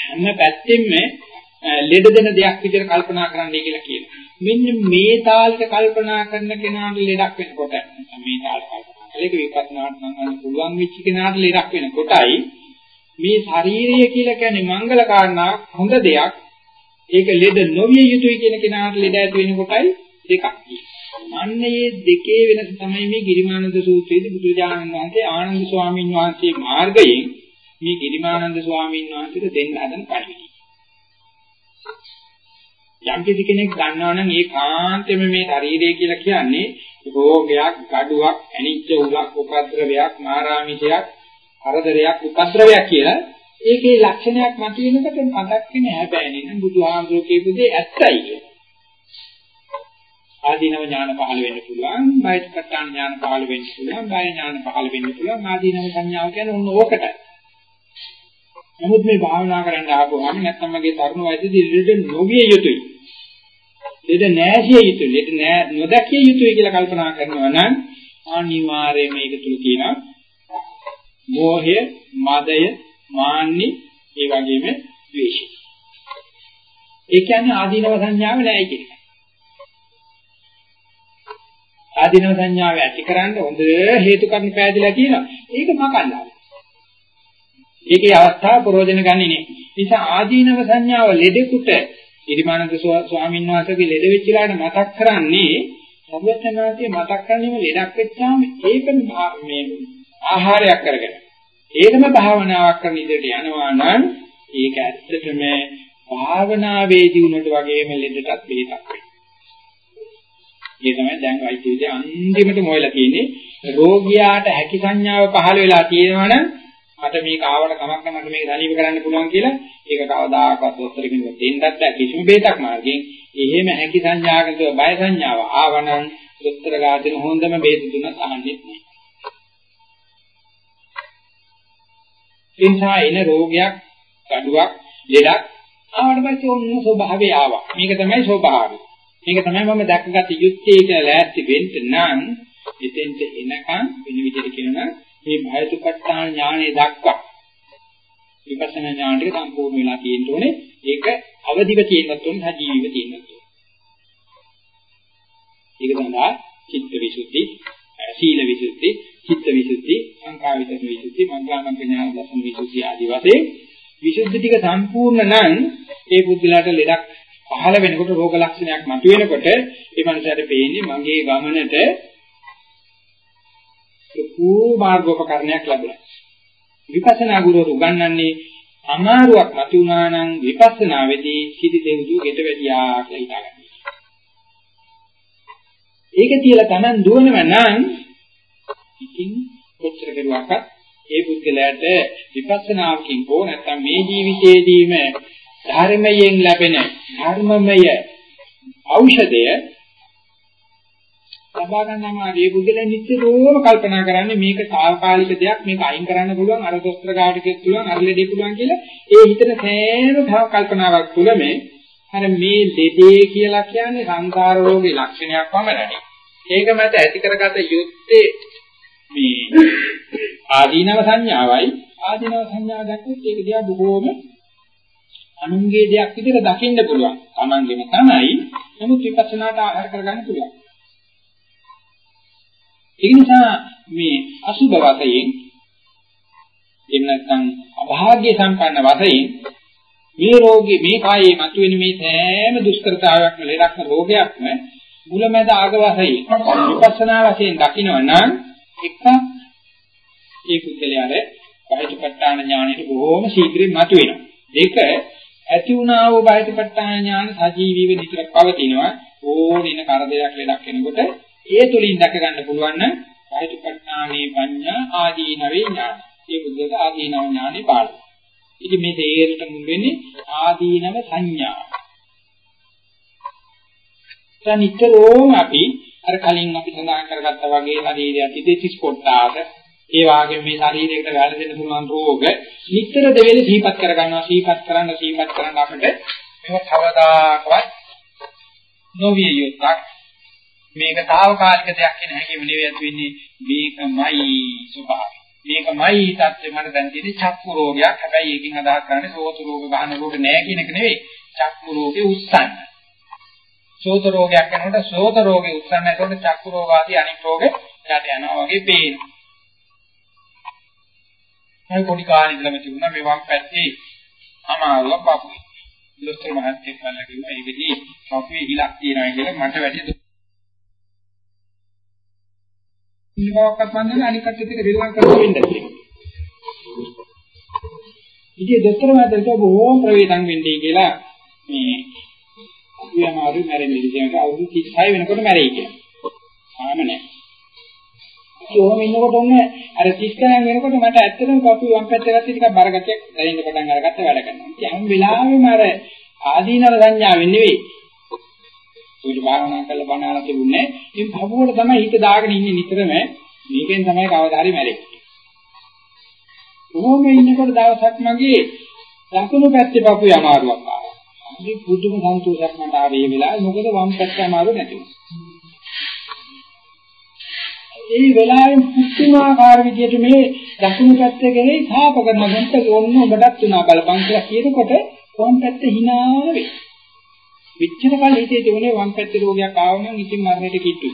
හැම පැත්තෙම ලෙඩ දෙන දෙයක් විදිහට කල්පනා කරන්නයි කියලා කියනවා. මෙන්න මේ තාලෙට කල්පනා කරන කෙනාට ලෙඩක් වෙනකොට මේ තාලෙට ඒක විපස්සනාට සම්බන්ධ පුළුවන් වෙච්ච කෙනාට ලෙඩක් වෙන කොටයි. මේ ශාරීරිය කියලා කියන්නේ මංගල කාරණා හොඳ දෙයක්. ඒක ලෙඩ නොවිය යුතුයි කියන කෙනාට ලෙඩ ඇති වෙන කොටයි දෙකක් අන්න මේ දෙකේ වෙනස තමයි මේ ගිරිමානන්ද සූත්‍රයේදී බුදුරජාණන් වහන්සේ ආනන්ද ස්වාමීන් වහන්සේ මාර්ගයෙන් මේ ගිරිමානන්ද ස්වාමීන් වහන්සේට දෙන්න හදන පරිදි. යම් කිසි කෙනෙක් ගන්නවා නම් ඒ කාන්තෙම මේ ශරීරය කියලා කියන්නේ රෝගයක්, gaduwak, අනිච්ච උලක්, උපද්‍රවයක්, මාරාමිතයක්, හරදරයක්, උපද්‍රවයක් කියලා ඒකේ ලක්ෂණයක් මතුවෙනකොට මතක් වෙන්නේ හැබැයි නේ බුදුහාමුදුරුවෝ කියපු දේ ඇත්තයි කියලා. ආදීනව ඥාන පහළ වෙන්න පුළුවන්, බයිත්කට්ටාන ඥාන පහළ වෙන්න පුළුවන්, බය ඥාන පහළ වෙන්න පුළුවන්, ආදීනව සංඥාව කියන්නේ ඔන්න ඕකටයි. නමුත් මේ භාවනා කරන්න ආපුවාම නැත්නම් මගේ තරුණ වයසේදී ඉරිට නොවිය යුතුයි. ලෙඩ නැසිය යුතුයි. ලෙඩ නෑ නොදකිය යුතුයි කියලා කල්පනා කරනවා නම් අනිවාර්යයෙන් මේක තුල තියෙනවා මෝහය, මදය, මාන්නි, ඒ වගේම ද්වේෂය. ඒ කියන්නේ ආදීනව සංඥාව නෑ කියන එක. ආදීනව සංඥාව ඇතිකරන්න හොඳ හේතු කාරණ පෑදලා කියනවා. ඒක මකන්නා. ඒකේ අවස්ථාව ප්‍රෝජන ගන්නේ නේ. නිසා ආදීනව සංඥාව ලෙඩෙකුට ඉරිමානන්ද ස්වාමීන් වහන්සේගේ ලෙඩ වෙච්ච ලාට මතක් කරන්නේ සර්වඥාන්සේ මතක් කරන්නේ ලෙඩක් වෙච්චාම ඒක මේ ආහාරයක් කරගෙන. ඒකම භාවනාවක් කරන ඉදිරියට යනවා නම් ඒක ඇත්තටම භාවනාවේදී උනට වගේම ලෙඩටත් බේතක් වෙනවා. ඒ තමයි දැන් වෛද්‍ය විද්‍යාව අන්තිමට මොයලා තියෙන්නේ රෝගියාට හැකි සංඥාව පහළ වෙලා තියෙනවනම් මට මේක ආවට කමක් නැහැ මට මේක සනීප කරන්න පුළුවන් කියලා ඒක කවදාකවත් දොස්තර කෙනෙකුට දෙන්නත් බෑ කිසිම බේතක් මාර්ගයෙන් එහෙම හැකි සංඥාවකට බය සංඥාව ආවනම් දොස්තර ගාදින හොඳම බේත දුන්නත් අහන්නේ නැහැ. එනිසා එන රෝගයක්, කඩුවක්, ලෙඩක් ආවට පස්සේ ඔන්න ස්වභාවය ආවා. මේක තමයි ස්වභාවය. මේක තමයි මම දැක්කගත යුත්තේ කියලා ලෑස්ති වෙන්න නම් එතෙන්ට එනකන් වෙන විදිහට කියනවා මේ භයසුපට්ඨාන ඥානෙ දක්වා විපස්සනා ඥාන ටික සම්පූර්ණ වෙලා තියෙන්න ඕනේ. ඒක අවදිව තියෙන්නත් ඕනේ, සජීවීව තියෙන්නත් ඕනේ. ඒක තමයි චිත්ත විසුද්ධි, සීල විසුද්ධි, චිත්ත විසුද්ධි, සංකා විසුද්ධි විසුද්ධි, මංගලම් ඥාන දර්ශන විසුද්ධි ආදී වශයෙන් විසුද්ධි ටික සම්පූර්ණ නම් ඒ බුද්ධලාට ලෙඩක් පහළ වෙනකොට රෝග ලක්ෂණයක් මතුවෙනකොට ඒ මනසට පේන්නේ මගේ ගමනට ලොකු මාර්ගෝපකරණයක් ලැබුණා. විපස්සනා ගුරුවරු උගන්වන්නේ අමාරුවක් මතු වුණා නම් විපස්සනාවේදී සිටි දෙවිදු ගෙට වැඩියා කියලා හිතාගන්න. ඒක තියලා Taman දුවනව නම් ඉතින් කොච්චර කෙරුවක්වත් ඒ පුද්ගලයාට විපස්සනාකින් හෝ නැත්නම් මේ ජීවිතයේදීම ධර්මයෙන් ලැබෙන ධර්මමය ඖෂධය ලබා ගන්නවා මේ බුදුලෙන් නිතරම කල්පනා කරන්නේ මේක తాවකාලික දෙයක් මේක අයින් කරන්න පුළුවන් අර දොස්තර ගාවට ගෙත් පුළුවන් අර ලෙඩේ පුළුවන් කියලා ඒ හිතන සෑම භව කල්පනාවක් තුළ මේ අර මේ ලෙඩේ කියලා කියන්නේ සංකාර රෝගේ ලක්ෂණයක් පමණයි ඒක මත ඇති කරගත යුත්තේ මේ ආදීනව සංඥාවයි ආදීනව සංඥාව දැක්කොත් ඒක දිහා බොහෝම අනුන්ගේ දෙයක් විදිහට දකින්න පුළුවන්. Tamanගෙම තමයි. නමුත් විපස්සනාට ආහාර කරගන්න පුළුවන්. ඒ නිසා මේ අසුබ වශයෙන් එහෙම නැත්නම් අභාග්‍ය සම්පන්න වශයෙන් මේ රෝගී මේ කායේ මතුවෙන මේ සෑම දුෂ්කරතාවයක්ම ලෙඩක්ම රෝගයක්ම මුලමැද ආග වශයෙන් විපස්සනා වශයෙන් දකින්න නම් එකක් ඒ කුසලයාට බහිතපත්තාන ඥානෙට බොහෝම ශීඝ්‍රයෙන් මතුවෙනවා. ඒක ඇති වුණා වූ බහිතපත්තාන ඥාන සජීවීව නිතර පවතිනවා. ඕනින කරදරයක් ලෙඩක් වෙනකොට ඒ තුලින් දැක ගන්න පුළුවන් නම් බහිතපත්තානේ පඤ්ඤා ආදීනවේ ඥාන. ඒ බුද්ධක ආදීනව ඥානෙ පාඩම. ඉතින් මේ තේරෙට මුල් වෙන්නේ ආදීනව සංඥා. දැන් නිතරම අපි අර කලින් අපි සඳහන් කරගත්තා වගේ ශරීරය තිතේතිස් කොටාද ඒ වගේම මේ ශරීරයකට වැළඳෙන්න පුළුවන් රෝග නිතර දෙවෙලි සිහිපත් කරගන්නවා සිහිපත් කරන්න සිහිපත් කරන්න අපිට මේක කවදාකවත් නොවිය යුත්තක් මේක తాවකාලික දෙයක් කියන හැඟීම නෙවෙයි ඇති වෙන්නේ මේකමයි ස්වභාවය. මේකමයි තත්ත්වෙ මට දැන් තියෙන්නේ චක්කු රෝගයක්. හැබැයි ඒකෙන් අදහස් කරන්නේ සෝත රෝග ගහන රෝග නෑ කියන එක නෙවෙයි. චක්කු රෝගේ උස්සන්න. සෝත රෝගයක් වෙනකොට සෝත රෝගේ උස්සන්න. එතකොට චක්කු රෝග ආදී අනිත් රෝග යට යනවා වගේ පේනවා. මම පොඩි කාලේ ඉඳලම තිබුණා මේ වම් පැත්තේ අමාරුවක් පපුවේ. දොස්තර මහත්තයෙක් කල්ලා කිව්වා ඒ වෙදී පපුවේ ඉලක් තියනවා කියලා මට වැඩි ඉන්නවක්වත් මන්නේ අනික් කට්ටියත් එක්ක දෙලම් කරලා වෙන්න කියලා. ඉතින් දොස්තර මහත්තයා බොහෝම ප්‍රවේදම් වෙන්නේ කියලා මේ අපි අමාරු මැරෙන්නේ ඉතින් අවුරුදු 36 වෙනකොට මැරෙයි කියලා. ආම නැහැ. කොහොම ඉන්නකොට ඔන්න අර 30 ගණන් වෙනකොට මට ඇත්තටම කපු වම් පැත්තේ ගත්තේ ටිකක් බරගතියක් දැනෙන්න පටන් අරගත්ත වැඩ කරනවා. ඉතින් හැම වෙලාවෙම අර ආදීනව සංඥාවෙන් නෙවෙයි. උඩ භාවනා කරලා බණ අහලා තිබුණේ. ඉතින් භවුවට තමයි හිත දාගෙන ඉන්නේ නිතරම. මේකෙන් තමයි කවදා හරි මැරෙන්නේ. කොහොම ඉන්නකොට දවසක් මගේ දකුණු පැත්තේ පපුවේ අමාරුවක් ආවා. ඉතින් පුදුම සන්තෝෂයක් මට ආවේ මේ වෙලාවේ. මොකද වම් පැත්තේ අමාරු නැති වුණා. ඒ වෙලාවෙන් පුදුමාකාර විදියට මේ දකුණු පැත්තේ ගෙනේ තාප කරන ගොන්ට ඔන්න ඔබටත් උනා බලපං කියලා කියනකොට වම් පැත්ත hina වෙයි. විච්චර කල හිතේ තිබුණේ වම් පැත්තේ රෝගයක් ආව නම් ඉතින් මරණයට කිට්ටුයි.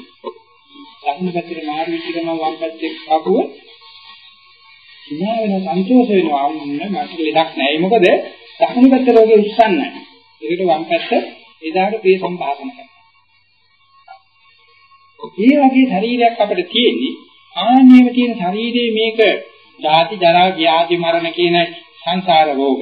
දකුණු පැත්තේ මාරු වෙච්ච ගමන් වම් පැත්තේ කපුව hina වෙන සන්තෝෂ වෙනවා. මට ලෙඩක් නැහැ. මොකද දකුණු පැත්තේ රෝගේ උස්සන්නේ. ඒකට වම් පැත්ත එදාට ප්‍රේ සම්භාෂණ කරනවා. ඒ වගේ ශරීරයක් අපිට තියෙන්නේ ආන්නේම තියෙන ශරීරයේ මේක ජාති ජරා ව්‍යාධි මරණ කියන සංසාර රෝග.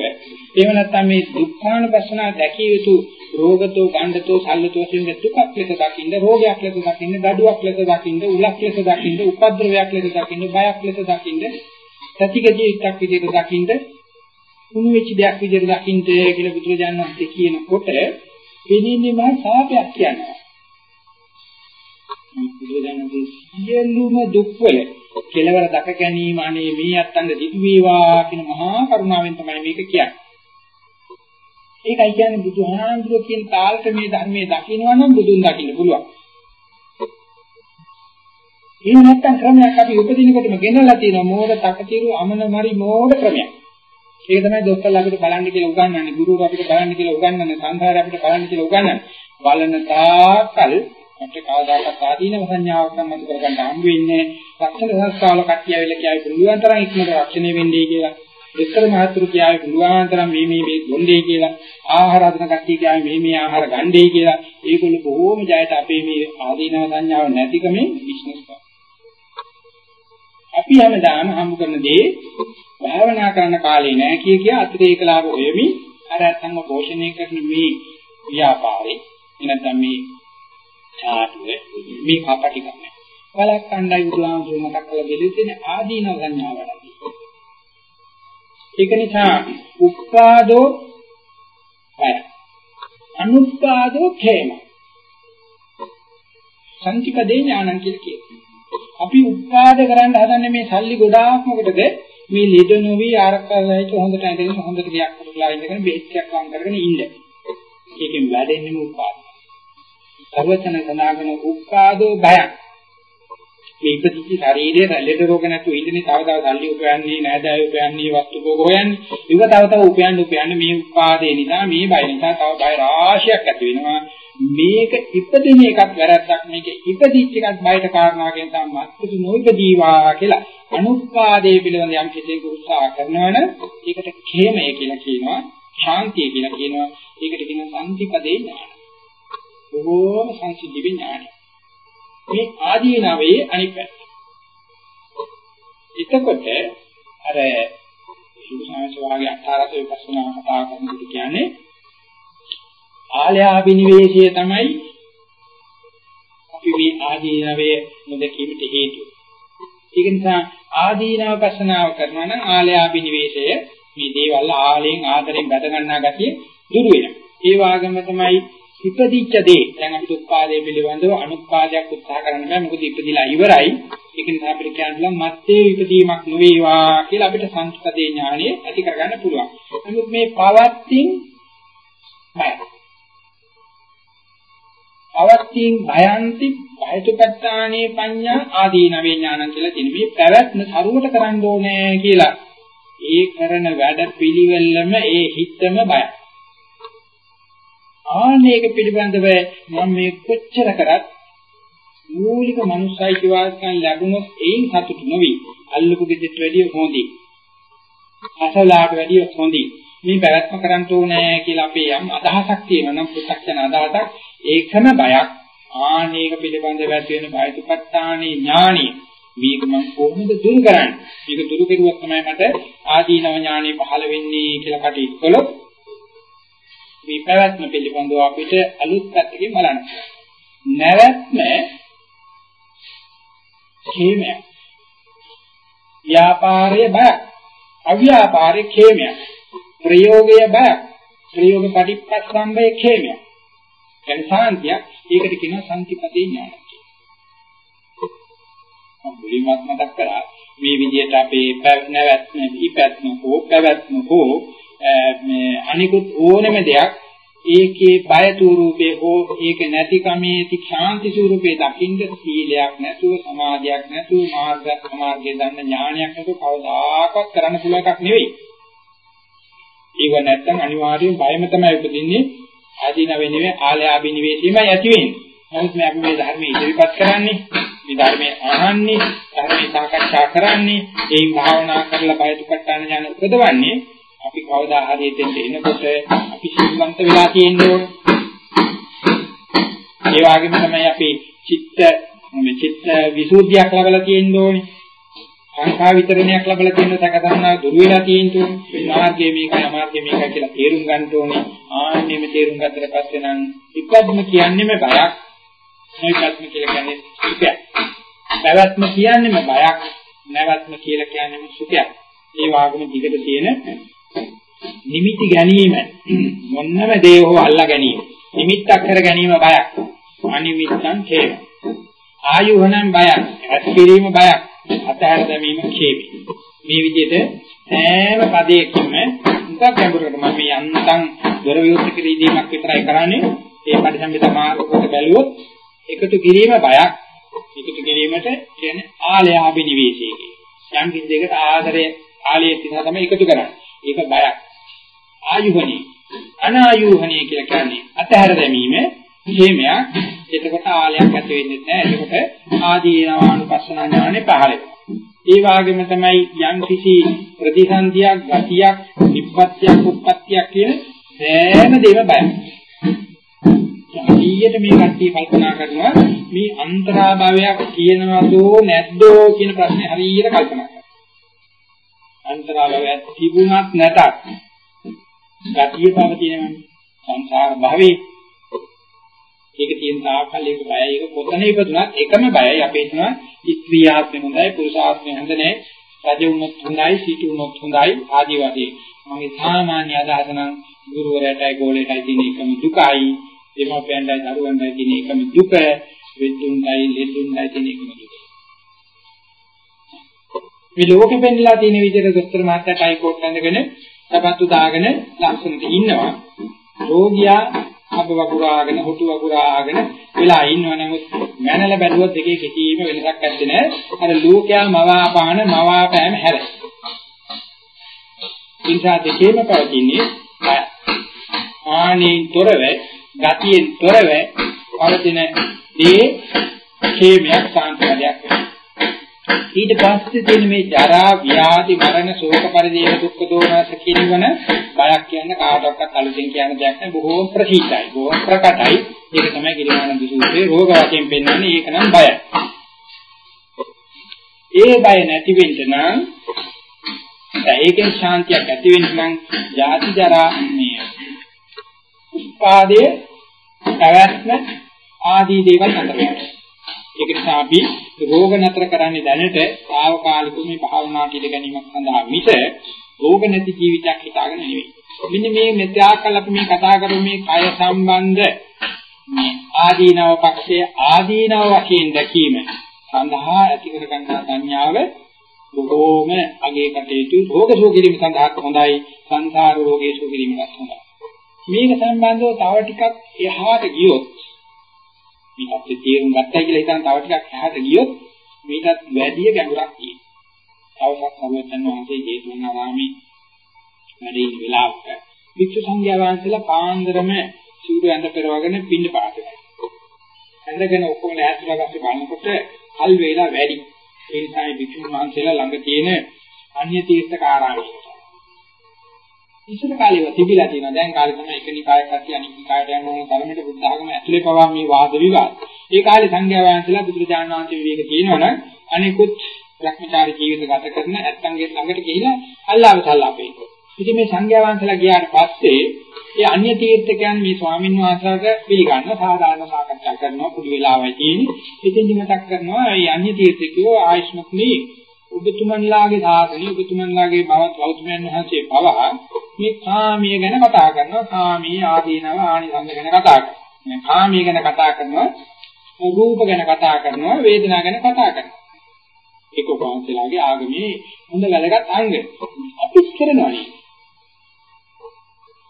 එහෙම නැත්නම් මේ දුක්ඛානුපස්සන දැකිය යුතු රෝගතෝ ගණ්ඩතෝ සල්ලතෝ කියන දුකක් ලෙස දකින්න, රෝගයක් ලෙස දකින්න, දඩුවක් ලෙස දකින්න, උලක් ලෙස දකින්න, උපද්‍රවයක් ලෙස දකින්න, බයක් ලෙස දකින්න, සතිගතිය එකක් විදිහට දකින්න, කුණු වෙච්ච දෙයක් විදිහට දකින්න කියලා බුදුරජාණන් වහන්සේ කියනකොට එදින්නේ මහා සාපයක් කියනවා. බුදුරජාණන්ගේ සියලුම දුක්වල කෙලවර දක ගැනීම අනේ මේ අත්තන්ට සිදු වේවා කියන මහා කරුණාවෙන් තමයි මේක කියන්නේ. ඒකයි කියන්නේ බුදුහාමුදුරුවෝ කියන තාලට මේ ධර්මයේ දකින්නවා නම් බුදුන් දකින්න පුළුවන්. එහෙම නැත්නම් ක්‍රමයක් අපි උපදිනකොටම ගෙනලා තියෙන මෝඩ තකතිරු අමන මරි මෝඩ ක්‍රමයක්. ඒක තමයි දොස්තරලා අපිට බලන්න කියලා උගන්වන්නේ, ගුරුවරු අපිට බලන්න කියලා උගන්වන්නේ, සංඝාරය අපිට බලන්න කියලා උගන්වන්නේ. බලන තාකල් අපිට කවදාකවත් ආදීනව සංඥාවක් සම්මත කරගන්න හම්බ වෙන්නේ රක්ෂණ සංස්කාරවල කට්ටිය ඇවිල්ලා කියයි පුළුවන් තරම් ඉක්මනට රක්ෂණය වෙන්නේ කියලා. විස්තර මහතුරු කියයි පුළුවන් තරම් මේ මේ මේ ගොන්නේ කියලා. ආහාර අදන කට්ටිය කියයි මේ මේ ආහාර ගන්නේ කියලා. ඒගොල්ලෝ බොහෝම ජයට අපේ මේ ආදීනව සංඥාව නැතිකමෙන් බිස්නස් කරනවා. අපි හැමදාම හම්බ කරන දේ භාවනා කරන කාලේ නෑ කිය කිය අතිරේක ලාභ හොයමි අර අත්ංග පෝෂණය කරන මේ ව්‍යාපාරේ එනනම් මේ චාටුවේ මේ කපටි කරන්නේ. බලක් කණ්ඩායම් බුදුහාමුදුරුවෝ මතක් කරලා දෙලෙන්නේ ආදීනව සංඥාව වැඩි. ඒක නිසා උපාදෝ බය. අනුපාදෝ ඛේම. සංතිපදේ ඥානං කියලා කියනවා. අපි උපාද කරන්න හදන්නේ මේ සල්ලි ගොඩාක් මොකටද? මේ ලෙඩ නොවි ආරක්ෂාලයික හොඳට ඇඳගෙන හොඳට ගියක් කරලා ඉඳගෙන බෙහෙත්යක් වම් කරගෙන ඉන්න. ඒකෙන් වැඩෙන්නේම උපාද. සර්වචන සනාගන උපාදෝ භයක්. මේ ඉපදිච්ච ශරීරයේ ලෙඩ රෝග නැතුව ඉඳිනේ තව තව සල්ලි උපයන්නේ නෑදෑයෝ උපයන්නේ වස්තු භෝග හොයන්නේ. ඒක තව තව උපයන්න උපයන්න මේ උපාදේ නිසා මේ බය නිසා තව බය රාශියක් ඇති වෙනවා. මේක ඉපදින එකක් වැරද්දක් මේක ඉපදිච්ච එකක් බයට කාරණාවකින් තමයි මත්තු නොඉපදීවා කියලා අනුපාදයේ පිළිබඳ යම් කිසි උත්සාහ කරනවනම් ඒකට ඛේමය කියලා කියනවා ශාන්තිය කියලා කියනවා ඒකට කියනවා සම්තිපදේ ඥාන බොහෝම සංසිද්ධි විඥානය මේ ආදීනවේ අනිත් පැත්ත එතකොට අර සුසාමස වාගේ අටාරස විපස්සනා කතා කරනකොට කියන්නේ ආලයාබිනිවේෂය තමයි අපි මේ ආදීනවේ නොදකීමට හේතුව. ඒක නිසා ආදීනව පස්සනාව කරනවා නම් ආලයාබිනිවේෂය මේ දේවල් ආලයෙන් ආදරෙන් බැඳ ගන්නා ගතිය දුරු වෙනවා. ඒ වගේම තමයි ඉපදිච්ච දේ. දැන් අපිට උත්පාදයේ පිළිබඳව අනුත්පාදයක් උත්සාහ කරන්න බෑ. මොකද ඉපදිලා ඉවරයි. ඒක නිසා අපිට කියන්න මත්තේ ඉපදීමක් නොවේවා කියලා අපිට සංස්කෘතේ ඥානෙ ඇති කරගන්න පුළුවන්. නමුත් මේ පවත්ින් බය අවස්තින් භයන්ති භයතුපත්තානේ පඤ්ඤා ආදීනවේ ඥානං කියලා තියෙන මේ පැවැත්ම සරුවට කරන්න ඕනේ කියලා. ඒ කරන වැඩ පිළිවෙල්ලම ඒ හිතම බයයි. ආනේක පිළිබඳව මම මේ කොච්චර කරත් මූලික මනුස්සයික වාස්කම් ලැබුණොත් ඒන් සතුටු නොවි. අල්ලපු ගෙදරට වැඩිය හොඳයි අසලාට වැඩිය හොඳයි මේ පැවැත්ම කරන්න ඕනේ කියලා අපේ යම් අදහසක් තියෙනවා නම් පු탁ෂණ අදහසක් ඒකම බයක්. ආනේක පිළිබඳව ඇති වෙන බයතුපත්තානේ ඥානිය මේක මම කොහොමද දුරු කරන්නේ? මේක දුරු කරුවොත් තමයි මට ආදීනව ඥානෙ පහළ වෙන්නේ කියලා කටයුතු කළොත් මේ පැවැත්ම පිළිබඳව අපිට අලුත් පැත්තකින් බලන්න. නැවැත්ම ඛේමයක්. ව්‍යාපාරයේ බයක්. අව්‍යාපාරයේ ඛේමයක්. ප්‍රයෝගයේ බයක්. ප්‍රයෝග පටිච්චසම්භයේ ඛේමයක්. දැන් සාන්තියක් ඒකට කියනවා සම්තිපතේ ඥානය කියලා. මම මුලින්මත් මතක් කරා මේ විදිහට අපේ නැවැත්ම ඉපැත්ම හෝ පැවැත්ම හෝ මේ අනිකුත් ඕනම දෙයක් ඒකේ බය ස්වරූපේ හෝ ඒක නැතිකමේ ශාන්ති ස්වරූපේ දකින්න සීලයක් නැතුව සමාධියක් නැතුව මාර්ගයක් මාර්ගයේ දන්න ඥානයක් නැතුව කවදාකවත් කරන්න පුළුවන් එකක් නෙවෙයි. ඒක නැත්තම් අනිවාර්යයෙන් බයම තමයි උපදින්නේ ආදීනවෙ නෙවෙයි ආලයාබිනිවේෂීමයි ඇති වෙන්නේ. නමුත් මේ අපි මේ ධර්මයේ ඉදිරිපත් කරන්නේ මේ ධර්මයේ අහන්නේ ධර්මයේ සාකච්ඡා කරන්නේ ඒ භාවනා කරලා බය දුක්ඛාන ඥාන උපදවන්නේ අපි කවදා හරි එතෙන්ට එනකොට අපි සිල්වන්ත වෙලා තියෙන්න ඕන. ඒ වගේම තමයි අපි චිත්ත මේ චිත්ත විසුද්ධියක් ලැබලා තියෙන්න ඕනේ. සංඛා විතරණයක් ලැබලා තියෙන සකසන්නා දුර වෙලා තියෙන්න ඕනේ. මාර්ගයේ මේකයි අමාර්ගයේ මේකයි කියලා තේරුම් ගන්න ඕනේ. ආන්නේම තේරුම් ගත්තට පස්සේ නම් ඉපද්ම කියන්නේම බයක්. නැවැත්ම කියලා කියන්නේ සුඛයක්. පැවැත්ම කියන්නේම බයක්. නැවැත්ම කියලා කියන්නේම සුඛයක්. ඒ වගේම දිගට තියෙන නිමිති ගැනීම. මොන්නම දේ හෝ අල්ලා ගැනීම. නිමිත්තක් කර ගැනීම බයක්. අනිමිත්තං හේම ආයුහනම් බයක්. ඇතිරීම බයක්. අතහැර දැමීම ඛේමි මේ විදිහට හැම පදයකින්ම උන්ට ගැඹුරකට මම මේ යන්තම් දොර විවෘත කිරීමක් විතරයි කරන්නේ. ඒ පරිසම්පිත මාර්ගකට බැලුවොත් එකතු කිරීම බයක්. එකතු කිරීමට කියන්නේ ආලයාභිනිවේෂය කියන යම් කිසියකට ආදරය ආලයේ තියලා තමයි එකතු කරන්නේ. ඒක බයක්. ආයුහණී. අනායුහණී කියලා කියන්නේ අතහැර දැමීම හේමයක්. එතකොට ආලයක් ඇති වෙන්නේ නැහැ. එතකොට ආදීනවානුපස්සනා ඥානෙ පහළ ඒ වගේම තමයි යම් කිසි ප්‍රතිසන්දියක් ගතියක් නිප්පත්තියක් උප්පත්තියක් කියන සෑම දෙයක්ම බයයි ඊයට මේ කට්ටිය කල්පනා කරනවා මේ අන්තරාභවයක් කියනවදෝ නැද්දෝ කියන ප්‍රශ්නේ හරියට කල්පනා කරනවා. අන්තරාභවයක් තිබුණත් නැතත් ගතිය පවතිනවනේ. සංසාර භවයේ ඒක තියෙන තාක්කල් ඒක බයයි ඒක කොතන ඉපදුනත් එකම බයයි අපි හිතනවා ස්ත්‍රී ආත්මෙ හොඳයි පුරුෂ ආත්මෙ හොඳ නැහැ රජ වුණොත් හොඳයි, සිටු වුණොත් හොඳයි ආදී වශයෙන්. මගේ සාමාන්‍ය අදහස නම් ගුරුවරයාටයි ගෝලයටයි තියෙන එකම දුකයි, දෙමාපියන්ටයි දරුවන්ටයි තියෙන එකම දුක, විද්දුන්ටයි ලෙඩුන්ටයි තියෙන එකම දුක. මේ ලෝකෙ පෙන්නලා තියෙන විදිහට දොස්තර මහත්තයා ටයිකෝට් ඇඳගෙන තපත්තු දාගෙන ලස්සනට ඉන්නවා. රෝගියා අබ වගුරාගෙන හොටු වගුරාගෙන වෙලා ඉන්නව නමුත් මනල බැලුවොත් දෙකේ කිසිම වෙනසක් නැත්තේ නෑ. අර ලෝකයා මවාපාන මවාපෑම හැර. ඉන්සා දෙකේම පවතින්නේ ආනෙන් තොරව, ගතියෙන් තොරව පවතින දේ ക്ഷേමයක් සාන්තියක් වෙනවා. ඊට පස්සේ තියෙන මේ ජරා ව්‍යාධි මරණ ශෝක පරිදේව දුක්ඛ දෝමනස කියනවන බයක් කියන්න කාටවත් අලුතෙන් කියන දෙයක් නෑ. බොහෝම ප්‍රසිද්ධයි. බොහෝම ප්‍රකටයි. ඒක තමයි ගිරිමානන්ද සූත්‍රයේ රෝග වශයෙන් පෙන්වන්නේ. ඒක නම් බයයි. ඒ බය නැති වෙන්න නම් ඒකෙන් ශාන්තියක් ඇති වෙන්න නම් ජාති ජරා මේ උපාදයේ පැවැත්ම ආදී දේවල් අතර වෙනවා ඒක නිසා අපි රෝග නතර කරන්නේ දැනට ආවකාලික මේ භාවනා පිළ ගැනීමක් සඳහා මිස රෝග නැති ජීවිතයක් හිතාගෙන නෙවෙයි. මෙන්න මේ මෙත්‍යාකල් අපි මේ කතා කරමු මේ කය සම්බන්ධ මේ ආදීනව පක්ෂයේ ආදීනව වශයෙන් දැකීම සඳහා ඇති කර ගන්නා සංඥාව බොහෝම අගේ කටයුතු රෝග සුවකිරීම සඳහා හොඳයි සංසාර රෝගේ සුවකිරීමකට හොඳයි. මේක සම්බන්ධව තව ටිකක් එහාට ගියොත් මේ අපේ තේරුම් ගත්තයි කියලා හිතන තව ටිකක් එහාට ගියොත් මේකත් වැඩි ගැඹුරක් තියෙනවා. තවසක් සමයන් වහන්සේ ජේතවනාරාමේ වැඩි වෙලාවක වික්ෂු සංඝයා වහන්සේලා පාන්දරම සූර්ය ඇඳ පෙරවගෙන පින්න පාත කරනවා. ඇඳගෙන ඔක්කොම ඈත්ලා ගස්සේ බලනකොට කල් වේලා වැඩි. ඒ නිසා මේ වික්ෂු වහන්සේලා ළඟ තියෙන අන්‍ය තීර්ථක ආරාමයකට ඉස්සර කාලේ තිබිලා තියෙනවා. දැන් කාලේ තමයි එක නිකායක් හරි අනිත් නිකායට යන ඕන ධර්මයට බුද්ධ ආගම ඇතුලේ පවා මේ වාද විවාද. ඒ කාලේ සංඝයා වහන්සේලා බුදුරජාණන් වහන්සේ විවේක කියනවනම් අනිකුත් භ්‍රමචාරී ජීවිත ගත කරන ඇත්තන්ගේ ළඟට ගිහිලා අල්ලාහ් සල්ලාපේ. ඉතින් මේ සංඝයා වහන්සේලා ගියාට පස්සේ ඒ අන්‍ය තීර්ථකයන් මේ ස්වාමින් වහන්සේලාට පිළිගන්න සාධාරණ සාකච්ඡා කරනවා පුදු වෙලාවයි තියෙන්නේ. ඉතින් මතක් කරනවා මේ අන්‍ය තීර්ථකයෝ ආයෂ්මත්නි ඔබතුමන්ලාගේ සාසනය ඔබතුමන්ලාගේ බවත් ගෞතමයන් වහන්සේ පවා මේ කාමීය ගැන කතා කරනවා. කාමී ආදීනව ආනිසංස ගැන කතා කරනවා. කාමී ගැන කතා කරනවා රූප ගැන කතා කරනවා වේදනා ගැන කතා කරනවා. ඒක වහන්සේලාගේ ආගමේ හොඳ වැදගත් අංග. අපි කරනවා නේ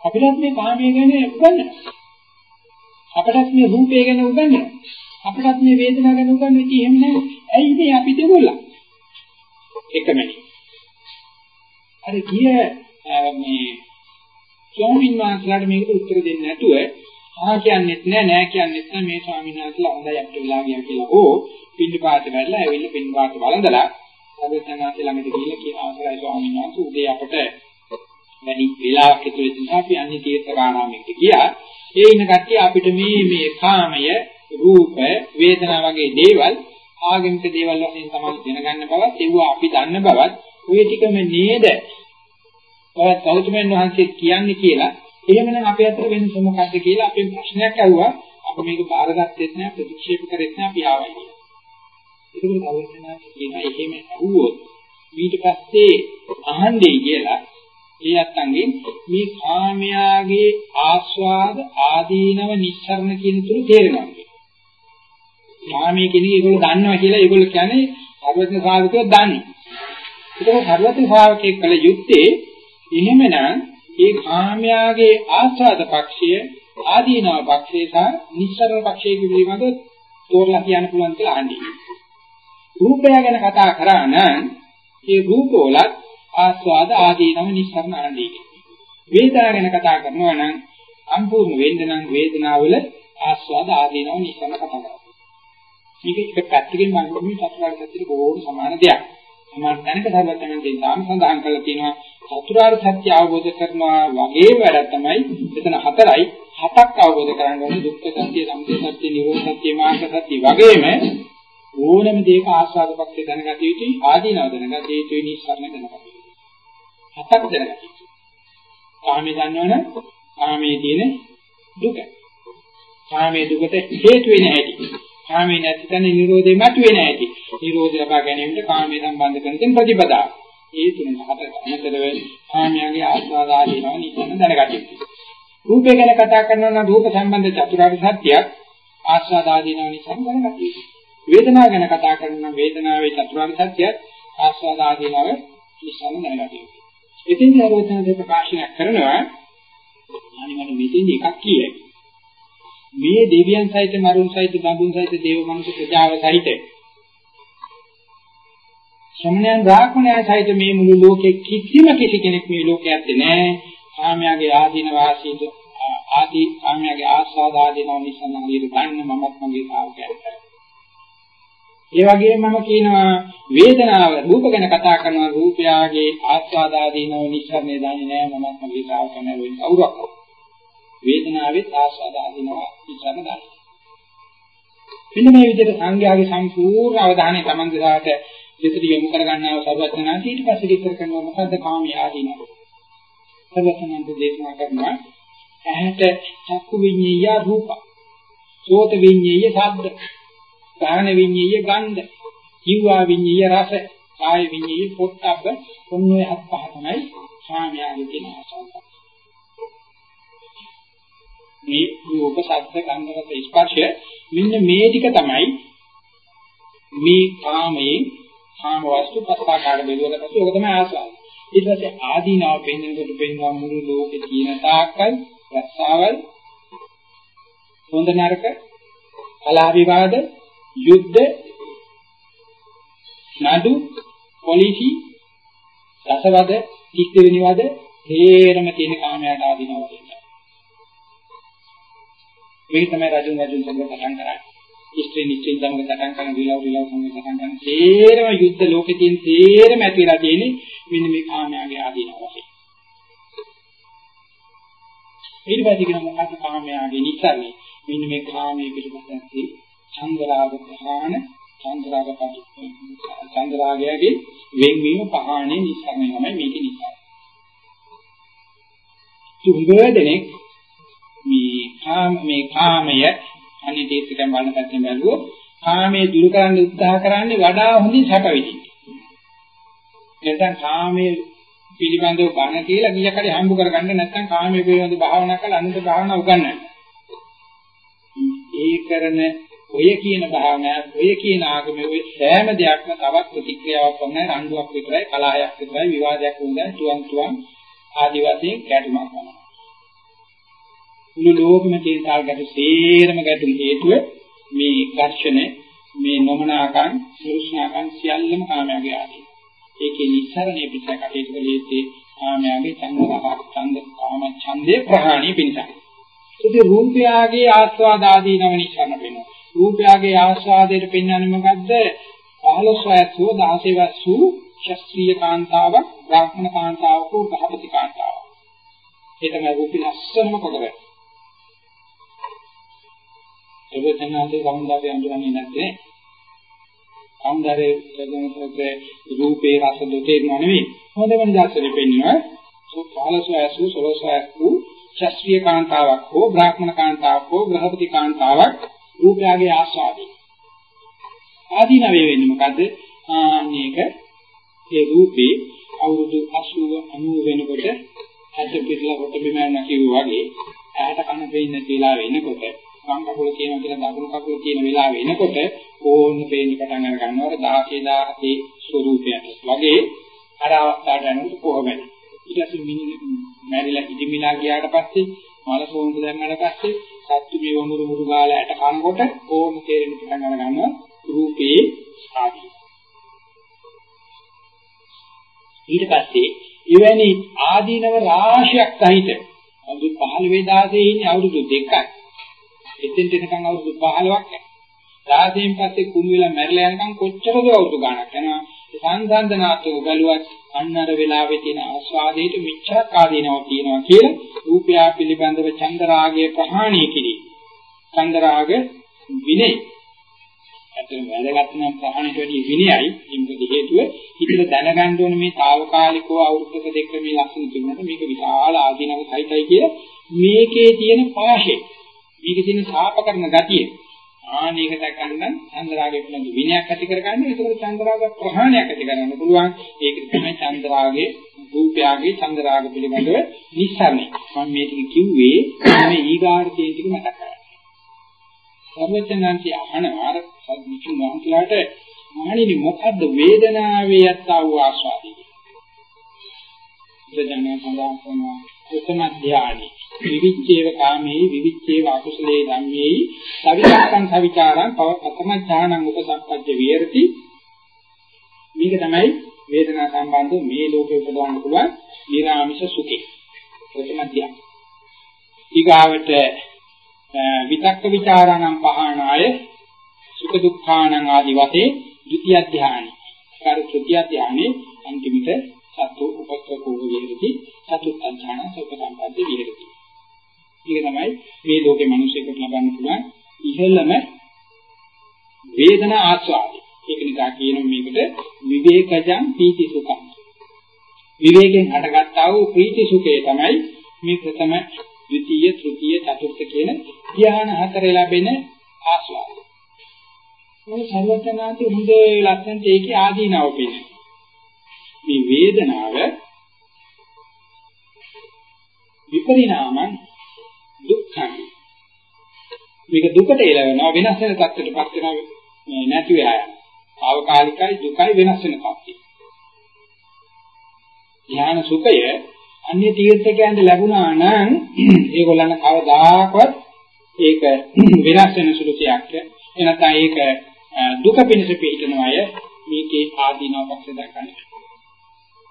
අපිටත් මේ කාමයේ ගැන උගන්වනවා අපටත් මේ රූපය ගැන උගන්වනවා අපටත් මේ වේදනාව ගැන උගන්වන්නේ එහෙම නැහැ. ඇයි මේ අපි දෙගොල්ලෝ එකමයි. අර කිය මේ ස්වාමීන් වහන්සේලාට මේකට උත්තර දෙන්නේ නැතුව ආ කියන්නේත් නෑ නෑ කියන්නේත් නෑ මේ ස්වාමීන් වහන්සේලා හොඳයි අපිට වෙලා ගියා කියලා ඕ පින්නපාත වැල්ලා ඇවිල්ලා පින්නපාත වළඳලා සර්වඥාන්සේ ළඟට ගිහිල්ලා කියන අවසරයි ස්වාමීන් වහන්සේ උදේ අපට වැඩි වෙලාවක් ඇතුළත නිසා අපි අන්‍ය තීර්ථකාරාමයකට ගියා ඒ ඉන්න කට්ටිය අපිට මේ මේ කාමය රූප වේදනා වගේ දේවල් ආගමික දේවල් වශයෙන් තමයි දැනගන්න බවත් ඒවා අපි දන්න බවත් ওই ටිකම නේද ඔය ගෞතමයන් වහන්සේ කියන්නේ කියලා එහෙමනම් අපේ අතර වෙනස මොකක්ද කියලා අපි ප්‍රශ්නයක් අහුවා අපි මේක බාරගත්තෙත් නෑ ප්‍රතික්ෂේප කරෙත් නෑ අපි ආවයි කියලා. ඒකවල කවදාවත් කියනවා එහෙම අහුවොත් ඊට පස්සේ අහන්නේ කියලා ඒ අත්තන්ගේ මේ කාමයාගේ ආස්වාද ආදීනව නිස්සරණ කියන තුරු තේරෙනවා. ඥාමයේ කෙනෙක් ඒගොල්ලෝ දන්නවා කියලා ඒගොල්ලෝ කියන්නේ සර්වඥ ශ්‍රාවකයෝ දන්නේ. ඒක සර්වඥ ශ්‍රාවකයෙක් කළ යුත්තේ එහෙමනම් ඒ කාමයාගේ ආස්වාද පක්ෂය ආදීනව පක්ෂය සහ නිස්සරණ පක්ෂය පිළිබඳව තෝරලා කියන්න පුළුවන් කියලා අහන්නේ. රූපය ගැන කතා කරා නම් ඒ රූපවලත් ආස්වාද ආදීනව නිස්සරණ ආදී. වේදනා ගැන කතා කරනවා නම් සම්පූර්ණ වෙන්න නම් වේදනාවල ආස්වාද ආදීනව නිස්සරණ කතා කරනවා. මේක එක පැත්තකින් බලනකොට මේ චතුරාර්ය සත්‍යෙට බොහෝම සමාන දෙයක්. සමාන දැනක සර්වඥයන්ගේ දාන සඳහන් කරලා තියෙනවා චතුරාර්ය සත්‍ය අවබෝධ කරනවා වගේ වැඩ තමයි එතන හතරයි හතක් අවබෝධ කරගන්න ඕනේ දුක්ඛ සත්‍ය, සමුදය සත්‍ය, නිරෝධ සත්‍ය, මාර්ග සත්‍ය වගේම ඕනම දෙයක ආස්වාද පක්ෂේ දැනගත යුතුයි ආදීනව දැනගත යුතුයි නිස්සාරණ දැනගත යුතුයි. හතක් දැනගත යුතුයි. කාමයේ දන්නවනම් කාමයේ තියෙන දුක. කාමයේ දුකට හේතු වෙන හැටි. කාමේ නැති තැන නිරෝධේ මතුවේ නැහැටි. නිරෝධය ලබා ගැනීමට කාමයේ සම්බන්ධ කරන තියෙන ප්‍රතිපදාව. ඒ තුන හතර අමතරව කාමයාගේ ආස්වාද ආදීනව නිසන දැනගන්න. රූපය ගැන කතා කරනවා නම් රූප සම්බන්ධ චතුරාර්ය සත්‍යයක් ආස්වාද ආදීනව නිසන දැනගන්න. වේදනාව ගැන කතා කරනවා නම් වේදනාවේ චතුරාර්ය සත්‍යයක් ආස්වාද ආදීනව නිසන දැනගන්න. ඉතින් සර්වඥ ප්‍රකාශනය කරනවා අනිවාර්ය මෙතෙන් එකක් කියයි. මේ දෙවියන් සහිත මරුන් සහිත බඹුන් සහිත දේව මනුෂ්‍ය ප්‍රජාව සහිත ශ්‍රමණයන් රාක්මණයන් සහිත මේ මුළු ලෝකෙ කිසිම කිසි කෙනෙක් මේ ලෝකේ ඇත්තේ නැහැ. කාමයාගේ ආදීන වාසීද ආදී කාමයාගේ ආස්වාද ආදීනව නිසා නම් ඊට ගන්න මමත් මගේ ශ්‍රාවකයන්. ඒ වගේම මම කියනවා වේදනාව රූප ගැන කතා කරනවා රූපයාගේ ආස්වාද ආදීනව නිසා මේ දන්නේ නැහැ මමත් මගේ ශ්‍රාවකයන් වෙන්නේ කවුරක්. වේදනාවේ ආස්වාද ආදීනව නිසා දන්නේ. මෙන්න මේ විදිහට සංඥාගේ සම්පූර්ණ අවධානය Taman දිහාට දෙකට යොමු කර ගන්නව සර්වඥාන්ති ඊට පස්සේ විස්තර කරනවා මොකද්ද කාමී ආදීනව. සර්වඥාන්ති දේශනා කරනවා ඇහැට චක්කු විඤ්ඤය රූප, සෝත විඤ්ඤය ශබ්ද, ගාන විඤ්ඤය ගන්ධ, ජීවා විඤ්ඤය රස, කාය විඤ්ඤය පොට්ටබ්බ, ඔන්නේ හත් පහ තමයි කාමයාගේ තියෙන ආසාව. මේ රූප, ශබ්ද, ගන්ධ, රස, ස්පර්ශ මෙන්න මේ ටික තමයි මේ කාමයේ කාම වස්තු පස්පාකාර බෙදුවකට පස්සේ ඔක තමයි ආස්වාද. ඊට පස්සේ ආදීනාව පෙන්වනකොට පෙන්වන මුළු ලෝකේ තියෙන තාක්කල් රස්සාවල් හොඳ නරක කලහ විවාද යුද්ධ නඩු පොලිසි රසවද චිත්ත විනිවද හේරම තියෙන කාමයට ආදීනාව කියනවා. මේක තමයි රජුන් රජුන් සංග පටන් කරන්නේ. ඉස්ත්‍රි නිශ්චිත සමග සටන් කරන විලව් විලව් සමග සටන් කරන තේරම යුද්ධ ලෝකේ තියෙන තේරම ඇති වෙලා තියෙන්නේ මෙන්න මේ කාමයාගේ ආදීන වශයෙන්. ඊට පස්සේ කියන මොකක්ද කාමයාගේ නිසානේ මෙන්න මේ කාමයේ පිළිබඳව චන්දරාග ප්‍රහාණ චන්දරාග චන්දරාගයේ වෙන්වීම පහාණේ නිසානේ තමයි මේක නිසා. තුඹදෙනෙක් මේ කාම මේ කාමය අනිත් ඒකෙන් බලන පැත්තෙන් බැලුවොත් කාමයේ දුරු කරන්න උත්සාහ කරන්නේ වඩා හොඳින් සැප විඳින්න. නැත්නම් කාමයේ පිළිබඳව බණ කියලා කීයක් හරි හම්බ කරගන්න නැත්නම් කාමයේ පිළිබඳව භාවනා කරලා අනුන්ට භාවනා උගන්වන්න. ඒ කරන ඔය කියන භාවනාව ඔය කියන ආගමේ ඔය සෑම දෙයක්ම තවත් ප්‍රතික්‍රියාවක් වුණා රණ්ඩුවක් විතරයි කලහයක් විතරයි විවාදයක් වුණා තුවන් තුවන් ආදි වශයෙන් ගැටුමක් වුණා. මුළු ලෝකෙම තියෙන තාල් ගැටු සේරම ගැටුම් හේතුව මේ ඝර්ෂණ මේ නොමනාකම් සුරුෂ්ණාකම් සියල්ලම කාමයාගේ ආදී. ඒකේ නිස්සරණය පිටක කටයුතු කළේ කාමයාගේ චන්දරහක් ඡන්ද කාම ඡන්දේ ප්‍රහාණය පිණිසයි. ඉතින් රූපයාගේ ආස්වාද ආදී නම නිස්සරණ වෙනවා. රූපයාගේ ආස්වාදයට පෙන්වන්නේ මොකද්ද? 15 වයසු 16 වයසු ශාස්ත්‍රීය කාන්තාවක්, බ්‍රාහ්මණ කාන්තාවක්, ගහපති කාන්තාවක්. ඒ තමයි රූපي ලස්සනම කොටස. සර්වඥාන්සේ සෞන්දර්යය අඳුරන්නේ නැත්තේ. සෞන්දර්යයේ සදනකේ රූපේ රස දුකේ නෙවෙයි. හොඳම නිදර්ශනෙ පෙන්වනවා. සෝපාලසයසු සලසයසු ශාස්ත්‍රීය කාන්තාවක් හෝ බ්‍රාහ්මණ කාන්තාවක් හෝ ග්‍රහපති කාන්තාවක් රූපයගේ ආස්වාදී. ආදීනවේ වෙන්නේ මොකද? ආන්නේක ඒ රූපේ අවුරුදු 80 90 වෙනකොට ඇට පිටලා කොට බිම යනවා කිව්වා වගේ ඇහැට කන පෙන්නේ තියලා වෙනකොට වම් කකුල තියෙනවා කියලා දකුණු කකුල තියෙන වෙලාව එනකොට ඕන්න පේන්න පටන් අර ගන්නවා 16 17 ස්වරූපයට. වගේ අර අවස්ථාවට යනකොට කොහොමද? ඊට පස්සේ මිනි මැරිලා ඉදිමිලා ගියාට පස්සේ මල සෝන්ද දැම්මට පස්සේ සත්තු මේ වමුරු මුරු ගාලා ඇට කනකොට ඕන්න තේරෙන්න පටන් අර ගන්නවා රූපේ ආදී. ඊට පස්සේ එවැනි ආදීනව රාශියක් සහිත අවුරුදු 15 16 ඉන්නේ අවුරුදු දෙකයි. එතෙන්ට එනකන් අවුරුදු 15ක් යනවා. 16න් පස්සේ කුණු වෙලා මැරිලා යනකන් කොච්චරද අවුරුදු ගණක් යනවා. සංසන්දනාත්මක බැලුවත් අන්නර වෙලාවේ තියෙන ආස්වාදයට මිච්ඡරක් ආදීනවා කියනවා කියලා රූපය පිළිබඳව චන්දරාගයේ ප්‍රහාණය කිරීම. චන්දරාග විනේ ඇත්තටම වැදගත් නම් ප්‍රහාණයට වැඩිය විනයයි. ඒකද හේතුව හිතට දැනගන්න ඕනේ මේ తాවකාලිකව අවුරුද්දක දෙක මේ ලක්ෂණ තිබුණාට මේක විශාල ආදීනව සහිතයි කිය මේකේ තියෙන පාෂේ මේකේ තියෙන සාප කරන ගතිය ආනීක දක්වන්න චන්ද්‍රාගයේ පිළිබඳ විනයක් ඇති කරගන්න. ඒකෝට චන්ද්‍රාග ප්‍රහාණයක් ඇති කරගන්න පුළුවන්. ඒක තමයි චන්ද්‍රාගයේ රූපයගේ චන්ද්‍රාග පිළිබඳව නිස්සාරණය. මම මේ ටික කිව්වේ මේ ඊගාට තියෙන ටික මතක් කරගන්න. සර්වඥාන්ති අහනවා අර සද්විචු මහන්සලාට මහණෙනි මොකද්ද වේදනාවේ යත්තා වූ ආස්වාදය? සජනා සඳහන් කරනවා ප්‍රථම ධානයි. විවිච්ඡේව කාමේ විවිච්ඡේව අකුසලේ ධම්මේ සවිචක්කං සවිචාරං පවත්තම ඥානං උපසම්පජ්ජ විහෙරති. මේක තමයි වේදනා සම්බන්ධ මේ ලෝකේ උපදවන්න පුළුවන් ඊරාමිෂ සුඛේ. ප්‍රථම ධානය. ඊගාවට විතක්ක ਵਿਚාරාණං පහාණාය සුඛ දුක්ඛාණං ආදි වශයෙන් ද්විතිය ධානය. කාර්ය ත්‍ෘතිය ධානයේ අන්තිමිට සතු උපක්‍රකෝ විහෙරති චතුත්ථ ඥාන සෝක සම්පatti විහෙරති. මේක තමයි මේ ලෝකේ මිනිසෙකුට ලබන්න පුළුවන් ඉහළම වේදනා ආස්වාදය. ඒක නිසා කියනවා මේකට විවේකජං පීති සුඛං. විවේකයෙන් හටගත්තා වූ ප්‍රීති සුඛය තමයි මේ ප්‍රථම, ද්විතීය, තෘතීය, චතුර්ථ කියන ධ්‍යාන හතරේ ලැබෙන ආස්වාදය. මේ සර්වඥාන්ති හොඳ ලක්ෂණ තේකේ ආදීනව පෙන්නනවා. මේ වේදනාව විපරිණාමං දුක්ඛං මේක දුකට එළවෙනවා වෙනස් වෙන තත්ත්වයකටපත් වෙනවා නැති වෙලා යනවා. ආවකාලිකයි දුකයි වෙනස් වෙන තත්ත්වය. ඥාන සුඛය අන්‍ය තීර්ථකයන්ට ලැබුණා නම් ඒගොල්ලන් කවදාකවත් ඒක වෙනස් වෙන සුළු දෙයක්. එනතන ඒක දුක පිණිස පිළිතන අය මේකේ ආදීනව පක්ෂ දක්වන්නේ.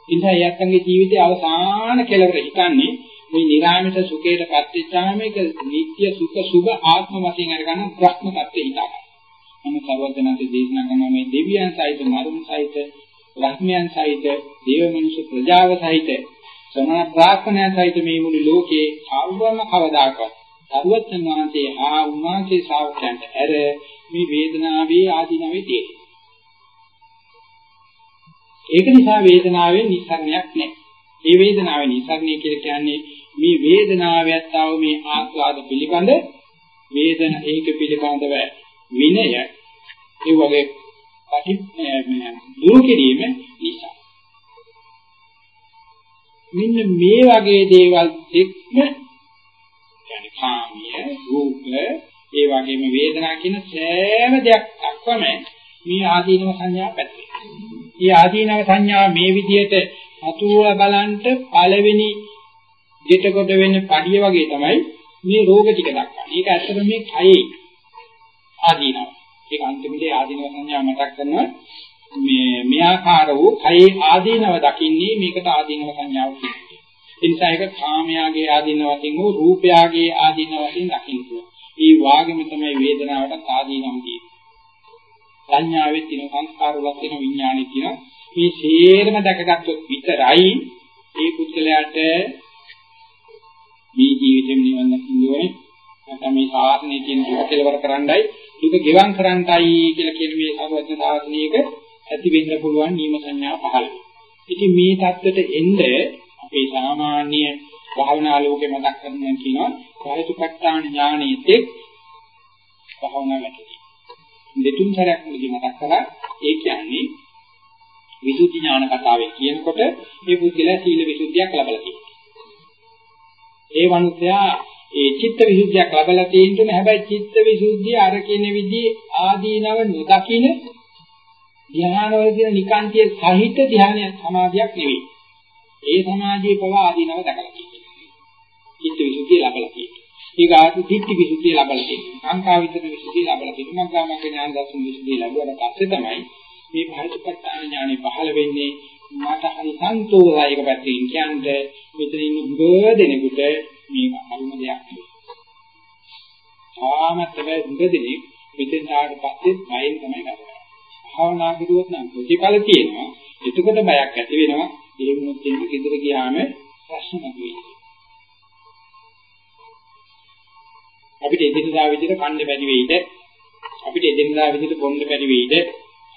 ඉතින් යත්තන්ගේ ජීවිතයේ අවසාන කෙලවර හිතන්නේ මේ නිරාමිත සුඛයට පත්වෙච්චාම මේක නිත්‍ය සුඛ සුභ ආත්ම වශයෙන් අරගන්න බ්‍රහ්ම tattve හිතා ගන්න. නමුත් සර්වඥාන්සේ දේශනා කරන මේ දෙවියන් සහිත මරුන් සහිත බ්‍රහ්මයන් සහිත දේව මනුෂ්‍ය ප්‍රජාව සහිත සමන ප්‍රාර්ථනා සහිත මේ මුළු ලෝකේ ආවම කවදාකවත් සර්වඥ වහන්සේ ආ උන්වහන්සේ ශ්‍රාවකයන්ට ඇර මේ වේදනාවේ ආධිනවේ තියෙනවා. ඒක නිසා වේදනාවේ නිස්සාරණයක් නැහැ. මේ වේදනාවේ නිස්සාරණය කියලා කියන්නේ මේ වේදනාවයත් ආව මේ ආස්වාද පිළිබඳ වේදන ඒක පිළිබඳව විනය ඒ වගේ පටි දුරු කිරීම නිසා. මෙන්න මේ වගේ දේවල් එක්ම කියන්නේ කාමීය රූප ඒ වගේම වේදනා කියන සෑම දෙයක් දක්වම මේ ආදීනව සංඥා පැත්තේ. මේ ආදීනව සංඥා මේ විදිහට අතුල බලන්ට පළවෙනි දෙට කොට වෙන පඩිය වගේ තමයි මේ රෝග ටික දක්වන්නේ. ඒක ඇත්තටම මේ කයේ ආදීනව. ඒක අන්තිමේදී ආදීනව සංඥා මතක් කරනවා මේ මේ ආකාර වූ කයේ ආදීනව දකින්නේ මේකට ආදීනව සංඥාව කියන්නේ. ඒ නිසා ඒක කාමයාගේ ආදීනව වශයෙන් හෝ රූපයාගේ ආදීනව වශයෙන් දකින්න පුළුවන්. ඒ වාගෙම තමයි වේදනාවට ආදීනව කියන්නේ. සංඥාවේ තියෙන සංස්කාර වල තියෙන විඥානේ තියෙන මේ සේරම දැකගත්තොත් විතරයි ඒ පුද්ගලයාට මේ ජීවිතෙම නිවන් දකින්නේ නැත්නම් මේ සාසනයේ තියෙන දුක කෙලවර කරන්නයි දුක ගෙවම් කරන්නයි කියලා කියන මේ සර්වඥ සාසනයක ඇති වෙන්න පුළුවන් නියම සංඥා පහළ ඉතින් මේ தත්වෙට එන්න අපේ සාමාන්‍ය භාවනා ලෝකේ මතක් කරනවා කියනවා කායසුපට්ඨාන ඥානෙත් භාවනා වැටේ දෙතුන් සැරයක් මුලදී මතක් කළා ඒ කියන්නේ විසුද්ධි ඥාන කතාවේ කියනකොට මේ පුද්ගලයා සීල විසුද්ධියක් ලබලා තියෙනවා. ඒ වනුසයා ඒ චිත්ත විසුද්ධියක් ලබලා තියෙනුනේ හැබැයි චිත්ත විසුද්ධිය අර කියන විදිහේ ආදීනව නොදකින ධ්‍යානවල තියෙන නිකාන්තිය සහිත ධ්‍යානයක් සමාධියක් නෙවෙයි. ඒ සමාධියේ පවා ආදීනව දැකලා තියෙනවා. චිත්ත විසුද්ධිය ලබලා තියෙනවා. ඊගාට දිට්ඨි විසුද්ධිය ලබලා තියෙනවා. කාංකා විතර විසුද්ධිය ලබලා තියෙනවා. මග්ගාමග්ග ඥාන දර්ශන විසුද්ධිය ලැබුවට පස්සේ තමයි මේ භාවිතපත්තාන ඥානෙ පහළ වෙන්නේ මට හරි සන්තෝෂයක පැත්තකින් කියන්නේ මෙතන ඉන්න බොදෙනෙකුට මේක අරුම දෙයක් නෙවෙයි. ආමත් තමයි බොදෙනෙක් මෙතෙන් ආවට පස්සේ බයෙන් තමයි කරන්නේ. භාවනා කරුවොත් නම් ප්‍රතිඵල තියෙනවා. එතකොට බයක් ඇති වෙනවා. ඒ වුණොත් එහෙම ගෙදර ගියාම ප්‍රශ්න නැතුයි. අපිට එදිනදා විදිහට කන්න බැරි වෙයිද? අපිට එදිනදා විදිහට බොන්න බැරි වෙයිද?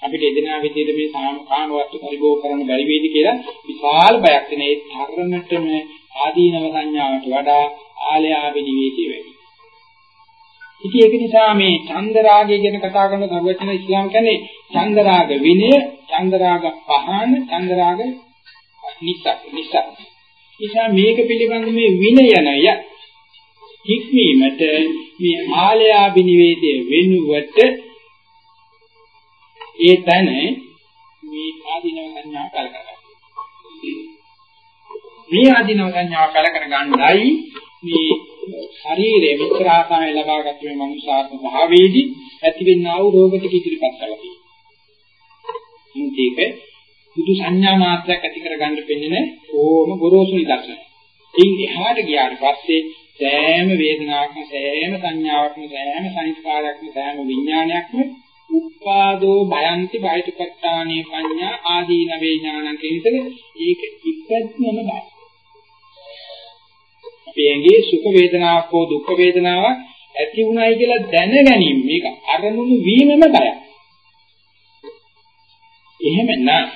අපිට එදිනා විදිහට මේ කාම වස්තු පරිභෝග කරන්න බැරි වෙයිද කියලා විශාල බයක් වෙන ඒ තරමටම ආදීනව සංඥාවට වඩා ආලයාවේ නිවේදී වැඩි. ඉතින් ඒක නිසා මේ චන්දරාගය ගැන කතා කරන සර්වචන ඉස්ලාම් කියන්නේ චන්දරාග විනය, චන්දරාග පහන, චන්දරාග නිසක් නිසක්. නිසා මේක පිළිබඳ මේ විනයනය හික්මීමට මේ ආලයා බිනිවේදයේ වෙනුවට ඒ තැන මේ ආධිනව සංඥා කල කරගන්න. මේ ආධිනව සංඥා කල කරගන්නයි මේ ශරීරයේ විතර ආකාරය ලබාගත් මේ මනුෂ්‍යාත්ම භාවයේදී ඇතිවෙනා වූ රෝග ටික ඉදිරිපත් කරලා තියෙනවා. මේක බුදු සංඥා මාත්‍රයක් ඇති කරගන්න පෙන්නන ඕම ගොරෝසු නිදර්ශන. ඉන් එහාට ගියාට පස්සේ සෑම වේදනාවක්ම සෑම සංඥාවක්ම සෑම සංස්කාරයක්ම සෑම විඥානයක්ම උපාදෝ භයන්ති බයිතපත්තානේ පඤ්ඤා ආදී නවේ ඥානං කියන ඒක ඉක්පත්මම බව. අපේ ඇඟේ සුඛ වේදනාවක් හෝ දුක්ඛ වේදනාවක් ඇති වුණයි කියලා දැන ගැනීම මේක අරමුණු වීමම බයයි. එහෙම නම්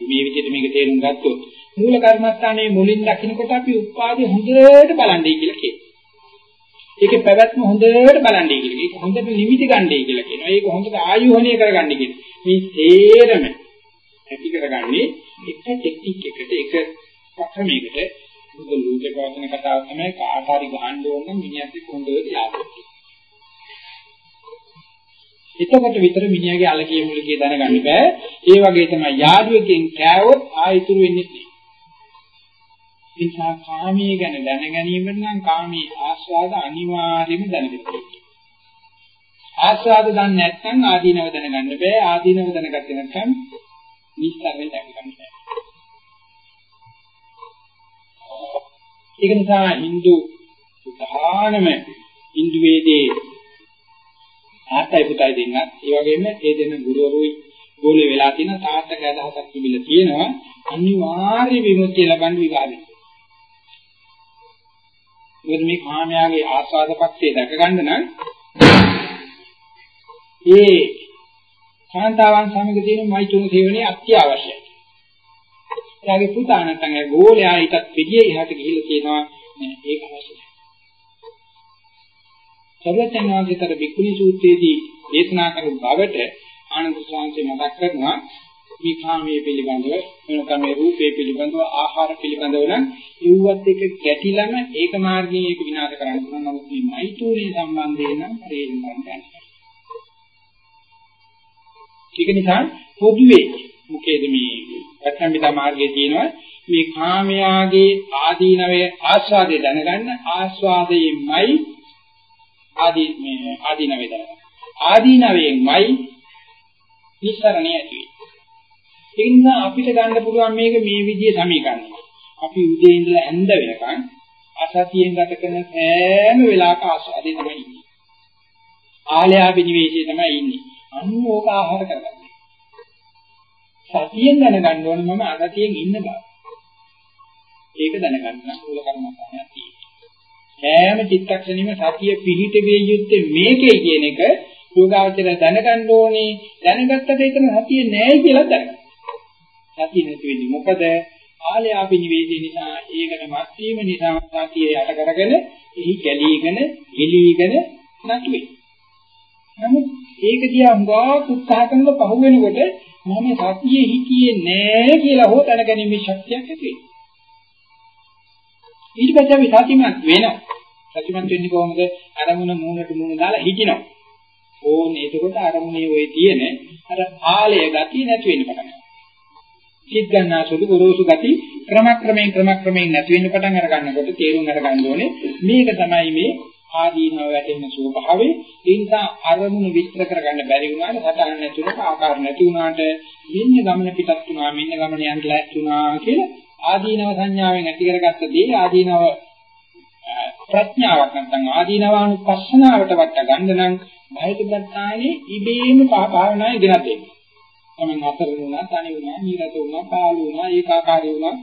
මේ විදිහට මේක තේරුම් ගත්තොත් මූල කර්මස්ථානයේ මුලින් දකින්නකොට අපි උපාදී හොඳට බලන්නේ කියලා කියනවා. ඒකේ පැවැත්ම හොඳට බලන්නේ කියලා. ඒක හොඳට නිමිති ගන්නයි කියලා කියනවා. ඒක හොඳට ආයෝහණය කරගන්න කියනවා. මේ තේරම ඇති කරගන්නේ එක ටෙක්නික් එකට එක ක්‍රමයකට මොකද ලෝකේ පවතින කතාව තමයි කාට හරි ගහන්න ඕන නම් මිනිහත් එක්ක හොඳට යාළුවෙක්. එතකොට විතර මිනිහාගේ අලකිය මුලකිය දැනගන්න බෑ. ඒ වගේ තමයි යාළුවෙකින් කෑවොත් ආයෙතුරු වෙන්නේ නැහැ. නිසා කාමයේ ගැන දැන ගැනීම නම් කාමී ආස්වාද අනිවාර්යයෙන්ම දැනගන්න ඕනේ. ආස්වාද දන්නේ නැත්නම් ආදීනව දැනගන්න බෑ. ආදීනව දැනගත්තේ නැත්නම් නිස්සාරයෙන් දැනගන්න බෑ. ඒක නිසා Hindu ප්‍රධානම Hindu වේදේ තාත්තයි පුතයි දෙන්නත් ඒ වගේම ඒ දෙන ගුරුවරුයි ගෝලේ වෙලා තියෙන තාත්තක අදහසක් තිබිලා තියෙනවා අනිවාර්ය විමුක්තිය ලබන්න විවාදේ. මොකද මේ කාමයාගේ ආස්වාදපත්තිය දැක ගන්න නම් ඒ කාන්තාවන් සමග තියෙන මෛත්‍රුණ සේවනයේ අත්‍යවශ්‍යයි. එයාගේ පුතා නැත්නම් ඒ ගෝලයා ඊටත් පිළියෙ එහාට ගිහිල්ලා කියනවා නෑ ඒක අවශ්‍ය නෑ. සර්වඥාන්විතර බික්කුනි සූත්‍රයේදී දේශනා කරන බවට ආනන්ද ස්වාමීන් මතක් කරනවා මේ කාමයේ පිළිබඳව වෙනකම් මේ රූපයේ පිළිබඳව ආහාර පිළිබඳව නම් ඉව්වත් එක ගැටිලම ඒක මාර්ගයෙන් ඒක විනාශ කරන්න පුළුවන්. නමුත් මේ මෛත්‍රී සම්බන්ධයෙන් නම් ප්‍රේම ගන්න ඒක නිසා පොදුවේ මොකේද මේ ප්‍රත්‍යම්බිත මාර්ගයේ තියෙනවා? මේ කාමයාගේ ආදීනවේ ආස්වාදේ දැනගන්න ආස්වාදයෙන්මයි ආදී මේ ආදීනවේ දැනගන්න. ආදීනවයෙන්මයි නිස්සරණය ඇති වෙන්නේ. ඒ නිසා අපිට ගන්න පුළුවන් මේක මේ විදිහේ සමීකරණයක් අපි උදේ ඉඳලා ඇඳ වෙනකන් අසතියෙන් ගත කරන සෑම වෙලාවක ආස්වාදේ තමයි ඉන්නේ ආලයා විනිවේෂයේ තමයි ඉන්නේ අන්න ඕක ආහාර කරගන්න සතියෙන් දැනගන්න ඕන මම අගතියෙන් ඉන්න බව. ඒක දැනගන්න මූල කර්මස්ථානයක් තියෙනවා. හැම චිත්තක්ෂණෙම සතිය පිහිට විය යුත්තේ මේකේ කියන එක යෝගාවචර දැනගන්න ඕනේ. දැනගත්තට එතන සතිය නැහැ කියලා දැනගන්න. සතිය නැති වෙන්නේ මොකද? ආලයාපිනිවේදී නිසා ඒකට මත් වීම නිසා සතිය යට කරගෙන එහි ගැලීගෙන, එලීගෙන නැතු වෙයි. නමුත් ඒක දිහා හුඟා උත්සාහ කරනකොට පහු වෙනකොට මම සතියේ හිතියේ නෑ කියලා හෝ දැනගැනීමේ ශක්තියක් ඇති වෙනවා. ඊට පස්සේ අපි සතිමත් වෙනවා. සතිමත් වෙන්නේ කොහොමද? අරමුණ මූණට මූණ දාලා හිටිනවා. ඕනේ එතකොට අරමුණේ ඔය තියෙන අර ආලය ගතිය නැති වෙන්න පටන් ගන්නවා. සිත් ගන්නා සුදු ගොරෝසු ගති ක්‍රමක්‍රමයෙන් ක්‍රමක්‍රමයෙන් නැති වෙන්න පටන් අර ගන්නකොට තේරුම් අරගන්න ඕනේ මේක තමයි මේ ආදීනව වැටෙන ස්වභාවය ඒ නිසා අරමුණු විස්තර කරගන්න බැරි වුණාට සටහන් නැතුනට ආකාර නැති වුණාට මෙන්න ගමන පිටත් වුණා මෙන්න ගමන යන්න ලෑස්ති වුණා කියලා ආදීනව සංඥාවෙන් ඇති කරගත්ත දේ ආදීනව ප්‍රඥාවක් නැත්නම් ආදීනවානුපස්සනාවට වට ගන්න නම් බයිතගතානේ ඉබේම භාවනා ඉගෙන ගන්න. තමන් අතර වුණා, තනි වුණා, නිරත වුණා, පාළු වුණා, ඒකාකාරී වුණා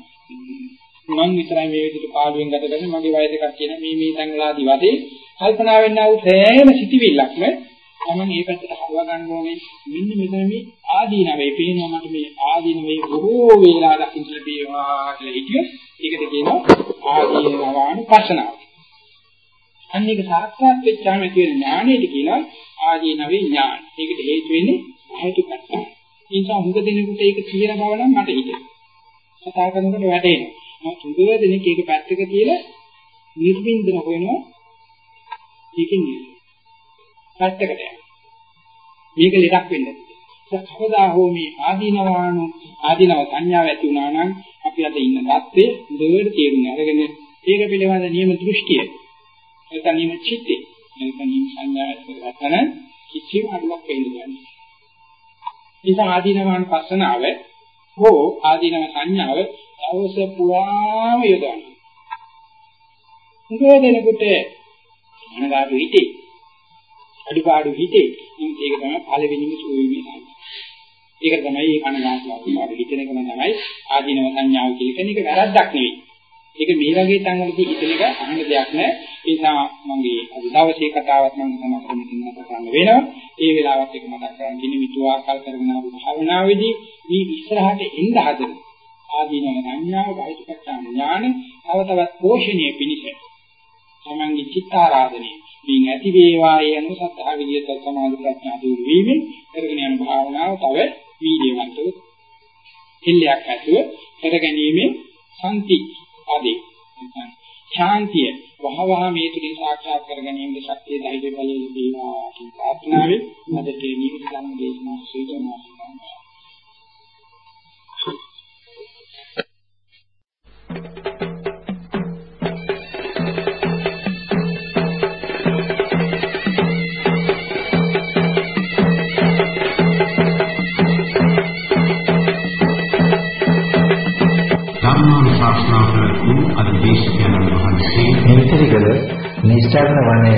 මම විතරයි මේ විදිහට පාළුවෙන් ගත කරන්නේ මගේ වයස එකක් කියන මේ මේ තැන්වලදී වශයෙන් කල්පනා වෙන්නා වූ සෑම සිටිවිල්ලක්ම මම මේ පැත්තට හරවා ගන්න ඕනේ මෙන්න මෙතන මේ ආදීනවේ පේනවා මට මේ ආදීනවේ බොහෝ වේලා දකින්න ලැබේවා කියලා හිතුවේ ඒකද කියනවා ආදීනවාන පස්සනාව අන්න ඒක සාක්ෂාත් වෙච්චාම ඇති වෙන ඥානෙට කියනවා ආදීනවේ ඥාන. ඒකට හේතු වෙන්නේ හේතුපත්ත. ඒ නිසා හුඟ දෙනෙකුට ඒක කියන බව නම් මට හිතෙනවා. කතා කරනකොට වැටෙනවා. නමුත් හුඟ දෙනෙක් ඒක පැත්තක තියලා නිර්වින්දන හොයනවා. ඒකෙන් නෙවෙයි. පැත්තකට යනවා. මේක ලෙඩක් වෙන්නේ නැහැ. කවදා හෝ මේ ආදීනවාණු ආදීනව සංඥාව ඇති වුණා නම් අපි අද ඉන්න தත්ත්වය දෙවඩ තේරුම් අරගෙන ඒක පිළිබඳ නියම දෘෂ්ටිය නැත්නම් නියම චිත්තේ නැත්නම් නියම සංඥා ඇතිවෙන කිසිම අඩුවක් වෙන්නේ නැහැ. නිසා ආදීනවාණු පස්සනාව හෝ ආදීනව සංඥාව දවස පුරාම යොදවනවා. උගෝ දෙනකොට අනගාටු හිතේ අඩුපාඩු හිතේ ඒක තමයි පළවෙනිම සුවීමේ ඒක තමයි මේ කනගාටුවක් හිතෙන එක තමයි ආදීනව සංඥාව කියන එක වැරද්දක් නෙවෙයි. ඒක මේ වගේ තැන්වලදී හිතන එක අහන්න දෙයක් නෑ. ඒ නිසා මගේ අද දවසේ කතාවත් මම තමයි මෙතන කරන්න වෙනවා. ඒ වෙලාවත් එක මතක් කරගන්න කිනි විතුආකල් කරගෙන ආපු භාවනාවේදී මේ ඉස්සරහට එන්න හදන ආදීනව සංඥාව බහිතපත්තාන ඥාන තව තවත් පෝෂණය පිණිස තමන්ගේ චිත්ත ආරාධනයේ මේ ඇති වේවා යන සත්‍තා විදියට සමාධි ප්‍රඥා දුරු වීමෙන් කරගෙන යන භාවනාව තව වීර්යවන්තව හිල්ලයක් ඇතුව කර ගැනීමෙන් සම්ති ආදී ශාන්තිය වහවහ මේ තුලින් සාක්ෂාත් කර ගැනීමේ ශක්තිය ධෛර්ය බලය ලැබේවා කියන ප්‍රාර්ථනාවෙන් අදට නිවිත ධර්ම දේශනාව සූචනා කරනවා. ධර්මානුශාසනා අධිදේශකයන් වහන්සේ මේතරිකල නිස්සාරණ වනය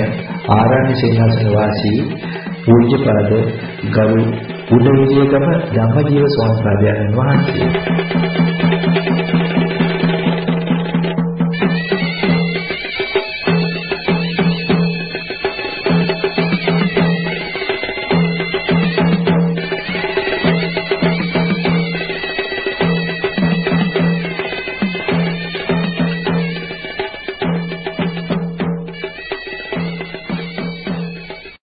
ආරණ්‍ය සේනාසන වාසී පූජ්‍යපාද ගරු උදවිදියගම ධම්මජීව ස්වාමීන් වහන්සේ.